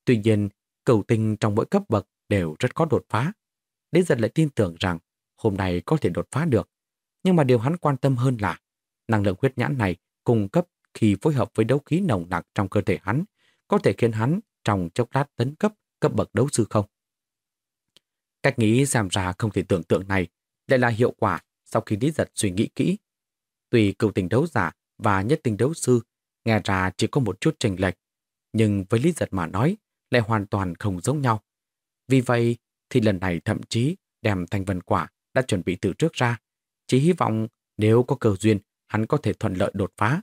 Tuy nhiên, cầu tinh trong mỗi cấp bậc đều rất khó đột phá. Lý Giật lại tin tưởng rằng hôm nay có thể đột phá được. Nhưng mà điều hắn quan tâm hơn là năng lượng huyết nhãn này cung cấp khi phối hợp với đấu khí nồng nặc trong cơ thể hắn có thể khiến hắn trong chốc lát tấn cấp cấp bậc đấu sư không. Cách nghĩ giảm ra không thể tưởng tượng này lại là hiệu quả sau khi Lý Giật suy nghĩ kỹ. Tùy cựu tình đấu giả và nhất tình đấu sư nghe ra chỉ có một chút chênh lệch, nhưng với Lý Giật mà nói lại hoàn toàn không giống nhau. Vì vậy thì lần này thậm chí đem thành vân quả đã chuẩn bị từ trước ra, chỉ hy vọng nếu có cơ duyên hắn có thể thuận lợi đột phá.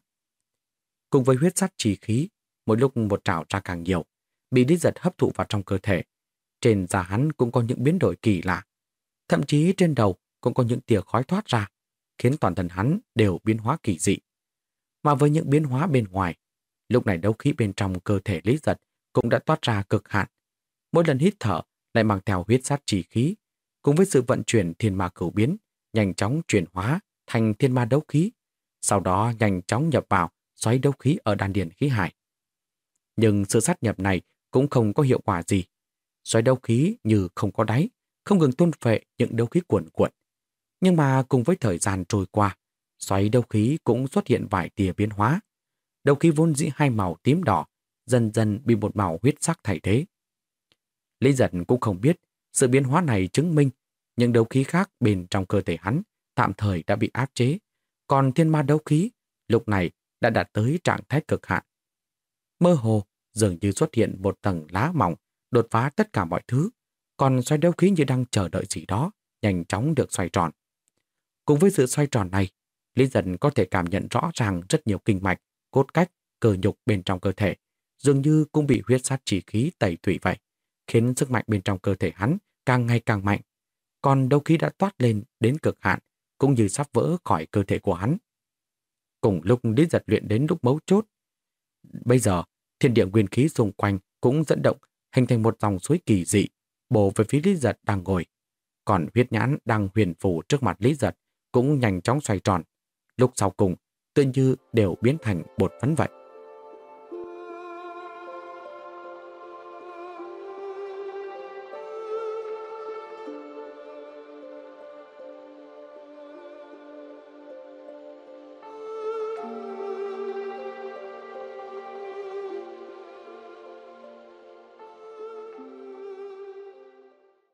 Cùng với huyết sắt trì khí, mỗi lúc một trào ra càng nhiều, bị lý giật hấp thụ vào trong cơ thể. Trên da hắn cũng có những biến đổi kỳ lạ. Thậm chí trên đầu cũng có những tia khói thoát ra, khiến toàn thân hắn đều biến hóa kỳ dị. Mà với những biến hóa bên ngoài, lúc này đấu khí bên trong cơ thể lý giật cũng đã toát ra cực hạn. Mỗi lần hít thở lại mang theo huyết sát trì khí, cùng với sự vận chuyển thiên ma cửu biến, nhanh chóng chuyển hóa thành thiên ma đấu khí, sau đó nhanh chóng nhập vào xoáy đấu khí ở đan điền khí hải. Nhưng sự sát nhập này cũng không có hiệu quả gì. Xoáy đấu khí như không có đáy, không ngừng tuôn phệ những đấu khí cuộn cuộn. Nhưng mà cùng với thời gian trôi qua, xoáy đấu khí cũng xuất hiện vài tia biến hóa. Đấu khí vốn dĩ hai màu tím đỏ, dần dần bị một màu huyết sắc thay thế. Lý giật cũng không biết sự biến hóa này chứng minh những đấu khí khác bên trong cơ thể hắn tạm thời đã bị áp chế, còn thiên ma đấu khí lúc này đã đạt tới trạng thái cực hạn. Mơ hồ dường như xuất hiện một tầng lá mỏng đột phá tất cả mọi thứ, còn xoay đeo khí như đang chờ đợi gì đó, nhanh chóng được xoay tròn. Cùng với sự xoay tròn này, Lý Dân có thể cảm nhận rõ ràng rất nhiều kinh mạch, cốt cách, cơ nhục bên trong cơ thể, dường như cũng bị huyết sát chỉ khí tẩy thủy vậy, khiến sức mạnh bên trong cơ thể hắn càng ngày càng mạnh. Còn đấu khí đã toát lên đến cực hạn, cũng như sắp vỡ khỏi cơ thể của hắn. Cùng lúc Lý Giật luyện đến lúc mấu chốt. Bây giờ, thiên địa nguyên khí xung quanh cũng dẫn động hình thành một dòng suối kỳ dị, bổ về phía Lý Giật đang ngồi. Còn huyết nhãn đang huyền phủ trước mặt Lý Giật cũng nhanh chóng xoay tròn. Lúc sau cùng, tự như đều biến thành bột phấn vậy.